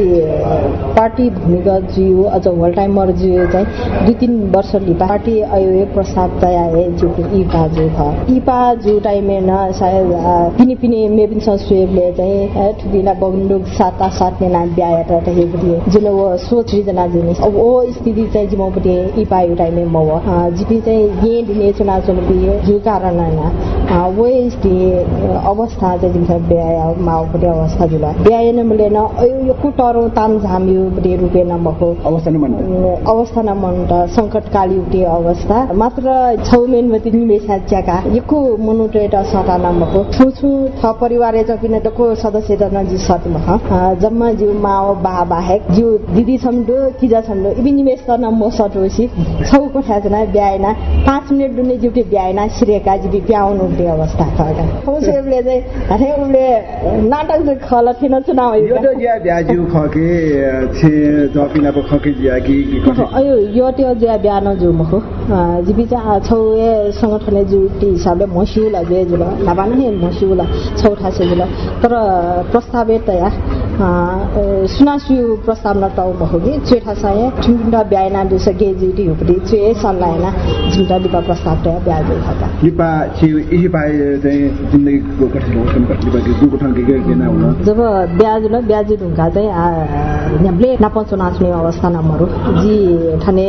पार्टी भूमिगत जी हो अझ होल टाइमर जी चाहिँ दुई तीन वर्ष लिपा पार्टी आयो प्रसाद तया है जो इ पा जो ख इ पा जो टाइम में न सायद पिनी पिनी मेबिन संस्वेबले चाहिँ ठुकिला बगुन्डुक साता सात ने नाम ब्याया त हेबुली जुन सोच रिजना जिनिस अब स्थिति चाहिँ इपा एउटाइमे म हो। जिपी चाहिँ ये दिने चुनाव चुनपी जो कारण वो स्थिति अवस्था चाहिँ जिम्स ब्याय माओपट्टि अवस्था जुल ब्याय न मिलेन यो कुटरो ताम झाम्यो बटे रुपेन मको अवस्था न। मन अवस्था न मन त सङ्कटकाली अवस्था। मात्र छौमेन मति निमेषा च्याका। यको मनुटेट सटा नम्बरको। छु छु थ परिवार जपिन डको सदस्य त नजि सतम जम्मा जिउ माओ बा बाहेक। जिउ दिदी छम डो किजा छम डो इबि निमेष त न म सटोसी। छौ कोठा जना ब्याएना। पाँच मिनट डुने जिउटे ब्याएना। सिरेका जिबि ब्याउनु उठ्ने अवस्था खगा उसले चाहिँ उसले नाटक चाहिँ खल थिएन चुनाव यो छे अयो त्यो ज्या ब्या न जु मखो। जिबि चाहिँ छौ ए संगठन जु टी हिसाबले मसिउला बे जुल। नाबान हे मसिउला छौ ठासे जुल। तर प्रस्ताव तया सुनासिउ प्रस्ताव न। टाउ मखो कि चेठा साय ठुन्डा ब्याइना दुस गेजी टी उपरि चे सल्लायना दिपा प्रस्ताव तया ब्याजु खका लिपा छि इहि पाए चाहिँ जिन्दगीको कठिन हो लिपा के दुको ठाउँ के के ना हुन। जब ब्याजु न ब्याजु ढुङ्गा चाहिँ न्याब्ले नापचो नाच्ने अवस्था नम्बर जी ठाने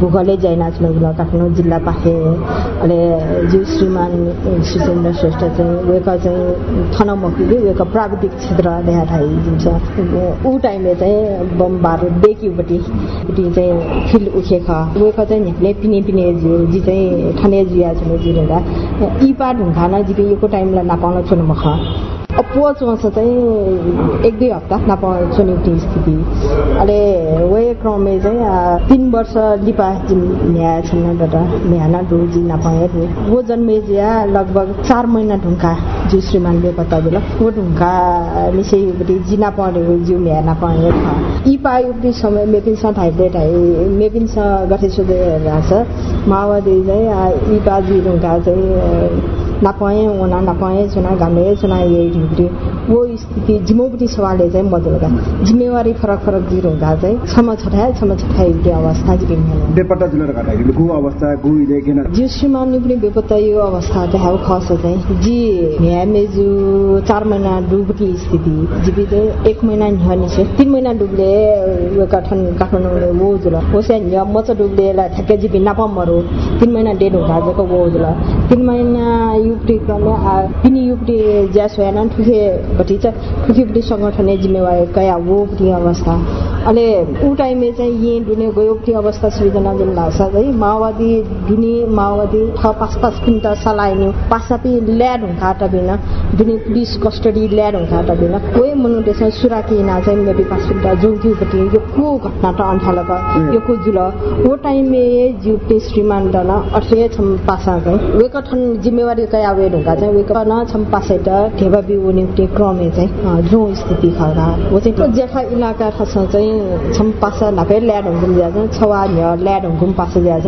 भूगोले जाइ नाच्ने गुला काठमाडौँ जिल्ला पाखे। अहिले जी श्रीमान सुचेन्द्र श्रेष्ठ चाहिँ वेका चाहिँ थन मकिले वेका प्राविधिक क्षेत्र ठाइ जुन्छ ऊ टाइमले चाहिँ बम बारुद बेकीपट्टि चाहिँ फिल्ड उखेख। वेका चाहिँ न्याप्ले पिने पिने जी चाहिँ ठाने जुया छ जिरेर। इपा ढुङ्गा न जिपे यो टाइमलाई नापाउन छोड्नु मख। पोच वर्ष चाहिँ एक दुई हप्ता नापा चुनिउने स्थिति अहिले वे क्रमले चाहिँ तिन वर्ष लिपा छन् दादा न्याना डोजी नापाए वो जन्मे जिया लगभग चार महिना ढुङ्का जिउ श्रीमान बेपत्ता बेला वो ढुङ्का निसैपट्टि जिना पढेको जिउ न्याय नापाए यी पायो समय मेपिनसँग ठाइले ठाइ मेपिनसँग गठे सोधे रहेछ माओवादी चाहिँ यी बाजी ढुङ्गा चाहिँ नापाएँ उना नापाएँ चुना गामे चुना यही ढुङ्ग्री वो स्थिति जिम्मेवारी सवालले चाहिँ बदलका जिम्मेवारी फरक फरक जिरो हुँदा चाहिँ क्षम छठाए क्षम छठाए अवस्था चाहिँ बिहान बेपत्ता जुलेर घटाइदिनु गु अवस्था गु श्रीमान पनि बेपत्ता यो अवस्था देखाउ खस चाहिँ जी न्यामेजु चार महिना डुब्की स्थिति जिबी चाहिँ एक महिना न्हनी छ तिन महिना डुब्ले काठन काठमाडौँ वो जुल होसे न्य मच डुब्ले ठ्याक्कै जिबी नापमहरू तिन महिना डेढ हुँदा जको वो जुल तिन महिना युक्ति क्रममा पिनी युक्ति ज्यास भएन ठुके घटी चाहिँ ठुकीपट्टि सङ्गठने जिम्मेवारी कया वो पनि अवस्था। अहिले ऊ टाइमले चाहिँ यहीँ डुने गयो कि अवस्था सृजना जुन लाग्छ है माओवादी डुने माओवादी ठ पाँच पाँच पिन्ट सलाइने पासापी ल्याड हुँकाट बिन डुने पुलिस कस्टडी ल्याड हुँकाट बिन कोही मनु त्यसमा सुराकी ना चाहिँ मेबी पाँच पिन्ट जुङ्क्युपट्टि यो को घटना त अन्ठालक यो को जुल? ओ टाइमले जिउपट्टि श्रीमान डन अठे छम पासा चाहिँ वेक ठन जिम्मेवारी वे ढुङ्गा चाहिँ पासे त ढेबा बिउ निम्ति क्रमे चाहिँ जो स्थिति खरा वो चाहिँ जेठा इलाका खस चाहिँ छम पासा नापे ल्याड हुँकुम ज्याछ छवा ल्याड हुँकुम पासा ज्याछ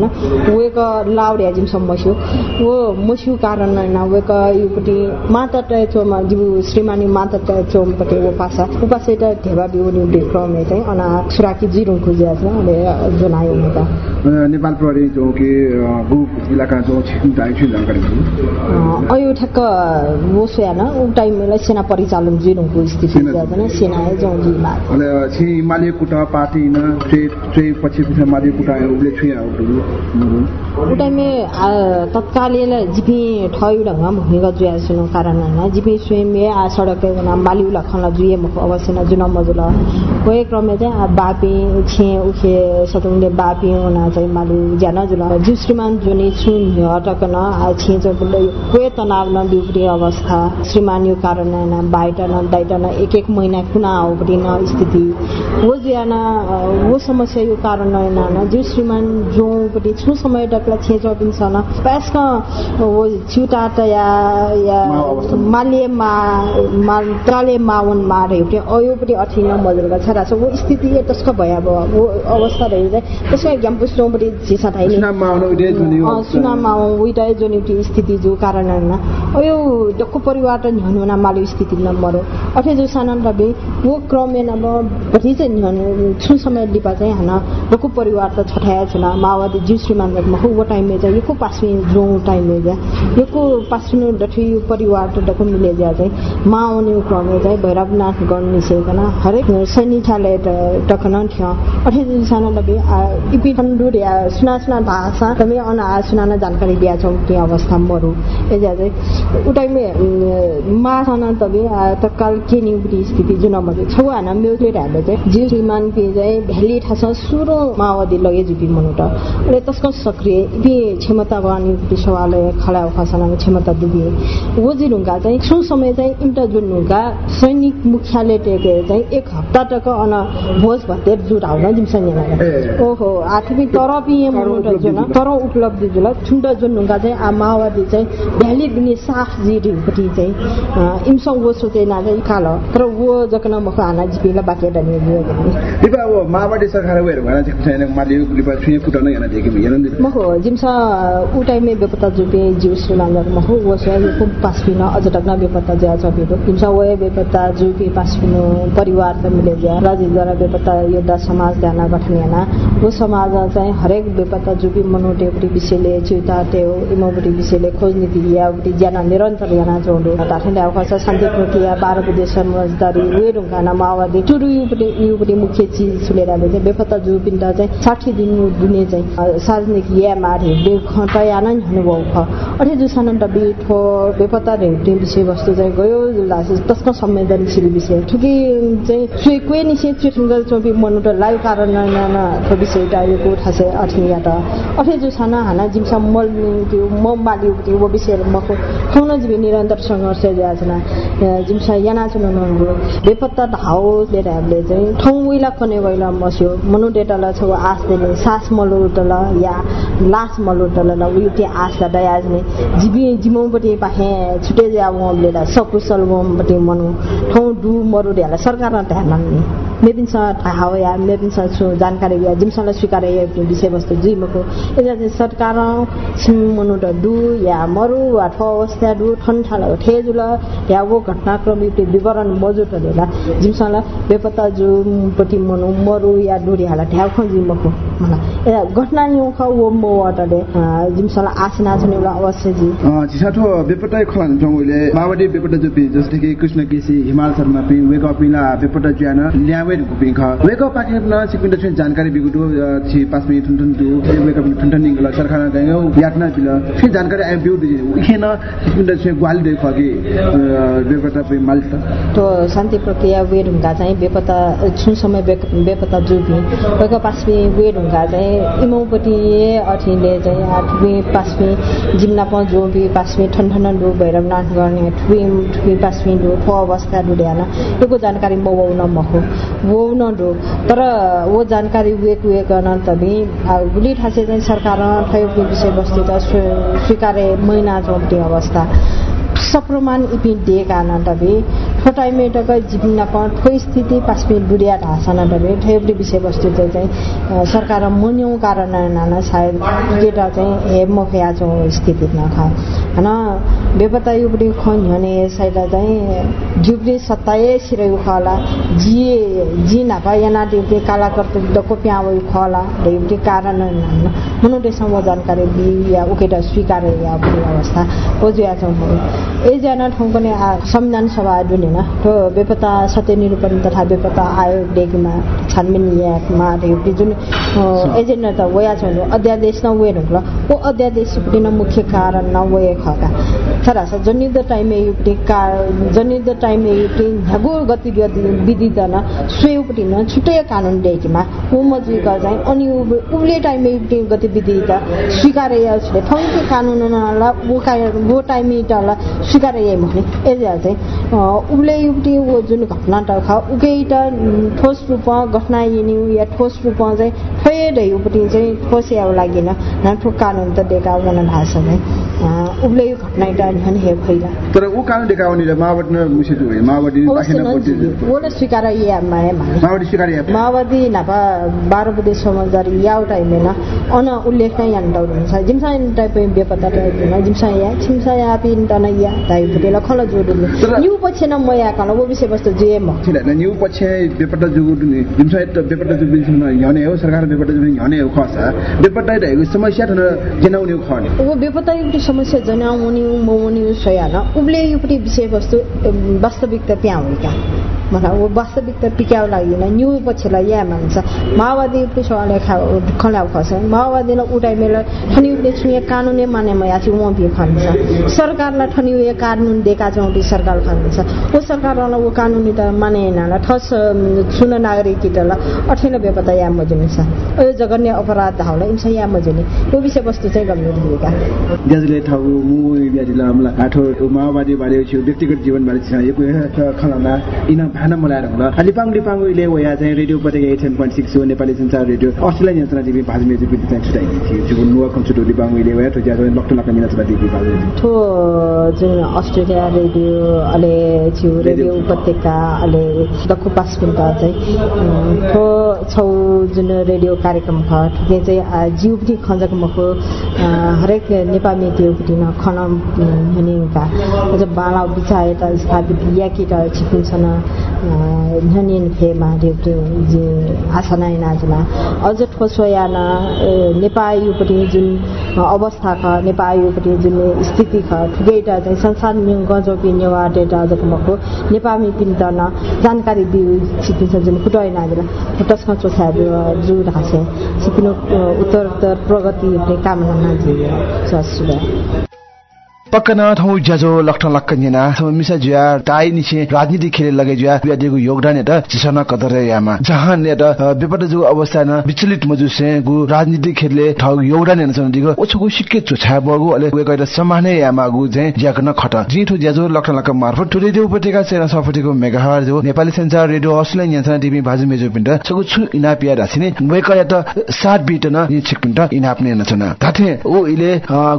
वेक लाउड याजिम सम मस्यु वो मस्यु कारण न वेक युपट्टि माता ट चोमा जिबु श्रीमानी माता ट चोमपट्टि वो पासा त ढेबा बिउ निम्ति क्रमे चाहिँ अना सुराकी जिरो खुज्याछ अहिले जनायो मुका नेपाल प्रहरी जो कि गु इलाका जो छिन छु जानकारी अयो ठ्याक्क वो सोयान। उ टाइमलाई सेना परिचालन जिरोको स्थिति सेना जो जिमा अनि छि माले कुटा पार्टी न पछि पछि माले कुटा उले छु उ टाइममे तत्कालले जिपी ठयु ढङ्ग भूमिका जुया सुनो कारण न जिपी स्वयं आ सडक ना मालिउ लखन जुए मुख अवश्य न जुन मजुल। कोही क्रममा चाहिँ आ बापी छे उखे सतुङले बापी उना चाहिँ मालु ज्यान जुल। जु श्रीमान जुनी छु हटक न आ छे कोही तनाव न बिउपटी अवस्था। श्रीमान यो कारण न बाइट न दाइट न एक एक महिना कुना आउपटी न स्थिति? वो ज्यान वो समस्या यो कारण न। जु श्रीमान जोपट्टि छु समय डक्ला छे चौबिन सन पासका वो या या माले मा माले मावन मारे एउटै अयोपट्टि अठिन मजुरका छरा छ वो स्थिति त्यसको भया वो अवस्था रहे चाहिँ त्यसमा क्याम्पस जोपट्टि झिसा थाइ सुनामा उइटा जो एउटी स्थिति जो कारण परिवार त न्हनु ना माले स्थिति नम्बर अठे जो सानन रबे वो क्रमे न भरि चाहिँ न्हनु छु समय लिपा चाहिँ हाना डक्को परिवार त छठाया छैन। माओवादी जिउ श्रीमान मखु वो टाइम में चाहिँ यो पासमी जो टाइम में यो पासमी डठी परिवार तो डको मिले जा चाहिँ। मा आउने क्रम चाहिँ भैरवनाथ गण निसेकन हरेक सैनिकालय टकन थियो। अठे साना लगे इपी खण्डु या सुना सुना भाषा तमे अन आ सुना जानकारी दिया छौ के अवस्था मरु ए जा चाहिँ उ टाइम में मा साना तबे तत्काल के नि स्थिति जुन मगे छौ हाना राले चाहिँ जिउ श्रीमान पे चाहिँ भ्याली ठास सुरु माओवादी लगे जुपी मनुट अरे तस्को सक्रिय इपी क्षमतावान युक्ति सवालय खडा खसना क्षमता दुबी वो जिरुङ्गा चाहिँ सो समय चाहिँ इन्टा जुनुका सैनिक मुख्यालय टेके चाहिँ एक हप्ता टक अन भोज भतेर जुटाउन जिम्सन ओहो आठमी तर पिए मनुट जुन तर उपलब्धि जुल छुन्ट जुनुका चाहिँ आ माओवादी चाहिँ भ्याली दुने साफ जिरीपट्टि चाहिँ इमसङ वो सोचेना चाहिँ काल तर वो जकन मख आना जिपिला बाके डने दिपा अब माओवादी सरकार वेर भना चाहिँ छैन माले दिपा छुए फुटाउन yana देखे हेरन मख जिमसा उ टाइम में बेपत्ता जुपे जिउ श्रीमान मख वो से को पासपिन अझ तक न बेपत्ता जा छ बेदो जिमसा वे बेपत्ता जुपे पासपिन परिवार त मिले जा राजीद्वारा बेपत्ता योद्धा समाज ध्यान गठन याना वो समाज चाहिँ हरेक बेपत्ता जुपी मनोटे उटी विषयले चिता त्यो इमोबटी विषयले खोज नीति या ज्यान निरन्तर याना जोडो ताठले अवकाश शान्ति प्रक्रिया बाह्र विदेश समझदारी वे ढुङ्गाना माओवादी टुरु युपट्टि युपट्टि मुख्य चिज सुलेराले चाहिँ बेपत्ता जु पिण्ड चाहिँ साठी दिन दुने चाहिँ सार्वजनिक या मारे। खटया नै अनुभव ख अठे जुसान डबी ठो बेपत्ता रेउटे विषय चाहिँ गयो तस्क संवेदनशील विषय। ठुकी चाहिँ सुई क्वे निसे चुठुङ्गल चोपी मनुट लाइव कारण विषय टाइको ठासे अठिया त। अठे जुसान हाना जिमसा मल त्यो म बाली वो विषय मको खुन जिबी निरन्तर सङ्घर्ष जिमसा याना चुनाउनु बेपत्ता धाउ लिएर हामीले चाहिँ ठाउँ वैला कने वैला मस्यो मनु डेटाला छ आस दिने सास मलुटल या लास मलुटल ल उयो त्यो आसला दयाजने जिबी जिमौपट्टि पाहे छुटे जा वमले सकुशल वमपट्टि मनु ठाउँ डु मरु ढ्याला सरकार ध्यान नम्ने मेदिनसँग थाहा हो या मेदिनसँग छु जानकारी या जिमसँग स्वीकार विषयवस्तु जिमको यता चाहिँ सरकार छिङ मनु डु या मरु वा ठो अवस्था डु ठन्ठाल ठेजुल वो घटनाक्रम विवरण मजुट होला। जिमसँग बेपत्ता जुपट्टि मनु मरु या डुरिहाला ढ्याउ ख जिमको छिसाठो जुपि जस्तै कि कृष्ण केसी हिमाल शर्मा वेक अपिला ज्यान ख वेक पाके न जानकारी बिगुटु छि पाँच मिनट ठुन टु वेक अप ठुन ठुन गला सरकार गयो यातना पिल फिर जानकारी आइ बिउ दि उखेन सिपिन्द छुन ग्वाल दे खगे बेपत्ता पि माल्ट तो शान्ति प्रक्रिया वे ढुङ्गा चाहिँ बेपत्ता छु समय बेपत्ता जुपि वेक पासपि वे ढुङ्गा चाहिँ इमौपट्टि अठिले चाहिँ आठवी पासपि जिम्ना प जोबि पासपि ठन ठन डु भैरवनाथ गर्ने ठुबी ठुबी पासपि डु ठो अवस्था डु ध्यान यो जानकारी म वाउन मखो वो न डु तर वो जानकारी वेक वेक न तबि गुली ठासे चाहिँ सरकार ठयो विषयवस्तु त स्वीकारे महिना जोप्ने अवस्था सप्रमाण इपि दिएका न तबे ठोटाइमे टक जिपिन ठो स्थिति पासपि बुढिया ढासन तबे ठेब्री विषयवस्तु चाहिँ सरकार मुन्यौ कारण नाना सायद केटा चाहिँ हे मफया छौ स्थिति नखा होइन बेपत्ता युपट्टि खन भने सायद चाहिँ जुब्री सत्ताए सिरै खला जिए जी नापा याना ड्युटी काला कर्त डको प्याउ खला ड्युटी कारण मनुटेसम्म जानकारी बि या उकेटा स्वीकार या अवस्था खोजिया छौँ एकजना ठाउँ पनि संविधान सभा दुनिन त्यो बेपत्ता सत्य निरूपण तथा बेपत्ता आयोग डेगमा छानबिन एउटा जुन एजेन्डा त वया छ अध्यादेश न वे ढुक्ल ओ अध्यादेश पनि मुख्य कारण न खका। तर जनि द टाइम युपट्टि का जनि द टाइम युपट्टि झगो गतिविधि विधि त न सोपट्टि न छुट्टै कानुन डेकीमा ऊ मजुका चाहिँ अनि उले टाइम युपट्टि गतिविधि त स्वीकार उसले। ठङ्के कानुन नला वो वो टाइम टला स्वीकार यही भने यति चाहिँ उसले युपट्टि वो जुन घटना ख उकै त ठोस रूपमा घटना यिनी या ठोस रूपमा चाहिँ ठोय उपट्टि चाहिँ ठोस या लागिन। ठोक कानुन त देखा गर्न भाषा चाहिँ उसले यो घटना त झन् हे खैला तर ऊ देखाउने माओवादी न मुसित हो माओवादी ओले स्वीकार या माया माओवादी स्वीकार या माओवादी नापा बाह्र बुधे समझदारी या एउटा इमेन अन उल्लेख नै यान डाउन हुन्छ जिमसा टाइप बेपत्ता टाइप होइन जिमसा या छिमसा या पिन तन या टाइप बेला खल जोडुले न्यू पछि न म या कन वो विषय वस्तु जे म। ठीक है न्यू पछि बेपत्ता जुगु जिमसा बेपत्ता जुगु न यने हो सरकार बेपत्ता जुगु यने हो खसा। बेपत्ता रहेको सम समस्या थन जनाउने खने ऊ बेपत्ता समस्या जनाउने मौनी सोया उब्ले एउटी विषयवस्तु वास्तविकता प्याउनेका मलाई वो वास्तविकता पिक्याउ लाग्दैन न्यु पछिलाई या मान्छ। माओवादी उपले सवाल खलाउ खस माओवादीलाई उठाइ मेला ठनी उपले छुए कानुन माने मया छु म भी खान्छ सरकारलाई ठनी उयो कानुन दिएका छौँ कि सरकार खान्छ वो सरकारलाई वो कानुनी त माने नाला ठस सुन नागरिक किटला अठिन बेपत्ता या मजुने छ। यो जगन्य अपराध धाउला इन्सा या मजुने। यो विषयवस्तु चाहिँ गम्भीर दिएका ज्याजुले ठाउँ मु ब्याजिला हमला आठो माओवादी बारे छु व्यक्तिगत जीवन बारे छ यो खलाना इन भान मलाएर होला लिपाङ लिपाङ उहिले वया चाहिँ रेडियो पटेका एट पोइन्ट सिक्स हो नेपाली संसार रेडियो अस्ट्रेलिया यन्त्रणा टिभी भाज मेजी पिति चाहिँ छुटाइदिए थियो जुन नुवा कन्सुटो लिपाङ उहिले वया तो ज्यादा लक्ट लक्ट मिना छुटा टिभी भाज ठो जुन अस्ट्रेलिया रेडियो अले छु रेडियो उपत्यका अले दक्कु पास पिन्ता चाहिँ ठो छौ जुन रेडियो कार्यक्रम ख ठुके चाहिँ जिउ पनि खञ्जक मको हरेक नेपाली त्यो पनि खन हनिका। बाला बिचाए त स्थापित फेमा रेउटे जे आसना नाजमा अझ ठोसोयाना नेपालीपट्टि जुन अवस्था ख नेपालीपट्टि जुन स्थिति ख ठुगैटा चाहिँ संसार गजोपि नेवा डेटा जकमको नेपाली पिन्टन जानकारी दिउ सिपिन्छ जुन कुटै नाजला फुटस्मा चोसा जु रासे सिपिनो उत्तर उत्तर प्रगति कामना नाजी ससुरा। पक्कन थौ ज्याजो लक्ठन लक्क निना मिसा जुया टाइ निसे राजनीति खेले लगे जुया बियादेगु योगदान त चिसन कदर यामा। जहान ने त विपद जु अवस्था न विचलित मजु से गु राजनीति खेले ठौ योगदान न छन दिगो ओछुगु सिक्के चुछा बगु अले वे गएर समाने यामा गु जे ज्याकन खट। जिठो ज्याजो लक्ठन लक्क मार्फत टुरे देउ उपत्यका सेना सफटिको मेगाहर जो नेपाली संचार रेडियो अस्ट्रेलियन यन्त्रणा टिभी भाजु मेजु पिन्ट सगु छु इना पिया रासिने कया त सात बिट न नि छिक पिन्ट इना अपने न छन ताथे ओ इले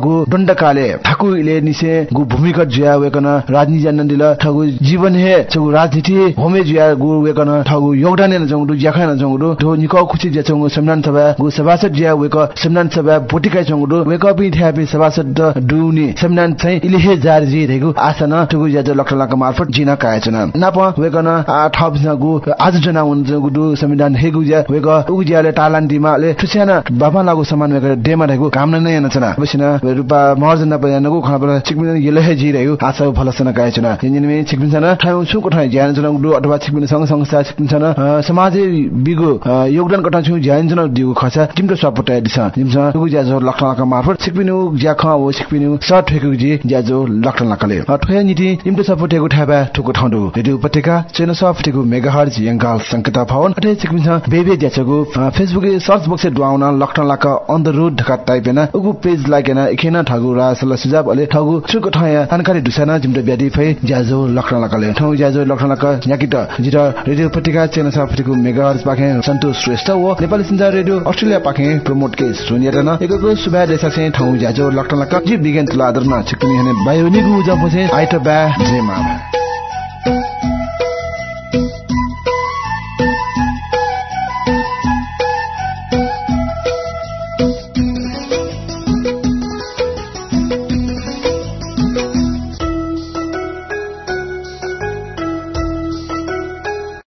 गु दण्डकाले ठाकु इले निसे गु भूमिगत जुया वेकन राजनीति जान्न दिल ठगु जीवन हे छगु राजनीति होमे जुया गु वेकन ठगु योगदान न जंगु ज्याखा न जंगु धो निको खुची जे जंगु सम्मान सभा गु सभासद ज्या वेक सम्मान सभा बोटिका जंगु वेक पि थ्यापि सभासद दुनी सम्मान चाहिँ इले हे जार जी रेगु आसन ठगु ज्या लक्ष लाख मार्फत जिना कायचन नाप वेकन थप गु आज जना उन जंगु दु संविधान हेगु ज्या वेक उगु ज्याले टालान दिमाले ठुस्याना बाबा लागु सम्मान वेक डेमा रेगु काम नै न चना बसिना रुपा महर्जन पयानगु खना छिकमिन यलहे जिरहु आशा फलसन गायचन यिनमे छिकमिन छन ठाउँ छु कोठाइ ज्यान जन उडु अथवा छिकमिन संघ संस्था छिकमिन छन समाज बिगु योगदान कटा छु ज्यान जन दिगु खसा तिम्रो सपोर्ट दिस जिमस गुगु ज्याजो लख लख मार्फत छिकमिन ज्या ख ओ छिकमिन स ठेकु जि ज्याजो लख लखले ठोया निति तिम्रो सपोर्ट गु थाबा ठुकु ठाउँदु रेडियो उपत्यका चेन सफ्टको मेगाहर्ज यंगाल संकेत भवन अथे छिकमिन छ बेबे ज्याचगु फेसबुक सर्च बक्स दुआउन लख लख अन द रोड ढका टाइप हेना उगु पेज लाइक हेना एखेना ठगु रा सल सुझाव अले ठगु छुको ठया जानकारी दुसाना जिमटे ब्यादी फै ज्याजो लखना लकले। ठौ ज्याजो लखना लक याकिट जिट रेडियो पत्रिका चेना साफटिको मेगाहर्ज पाखे सन्तोष श्रेष्ठ व नेपाली सञ्चार रेडियो अस्ट्रेलिया पाखे प्रमोट के सुनिएर न एकको सुबा देशा से ठौ ज्याजो लखना लक जि बिगेन तुला आदरमा छिकनी हने बायोनिगु जफसे आइट बा जेमा।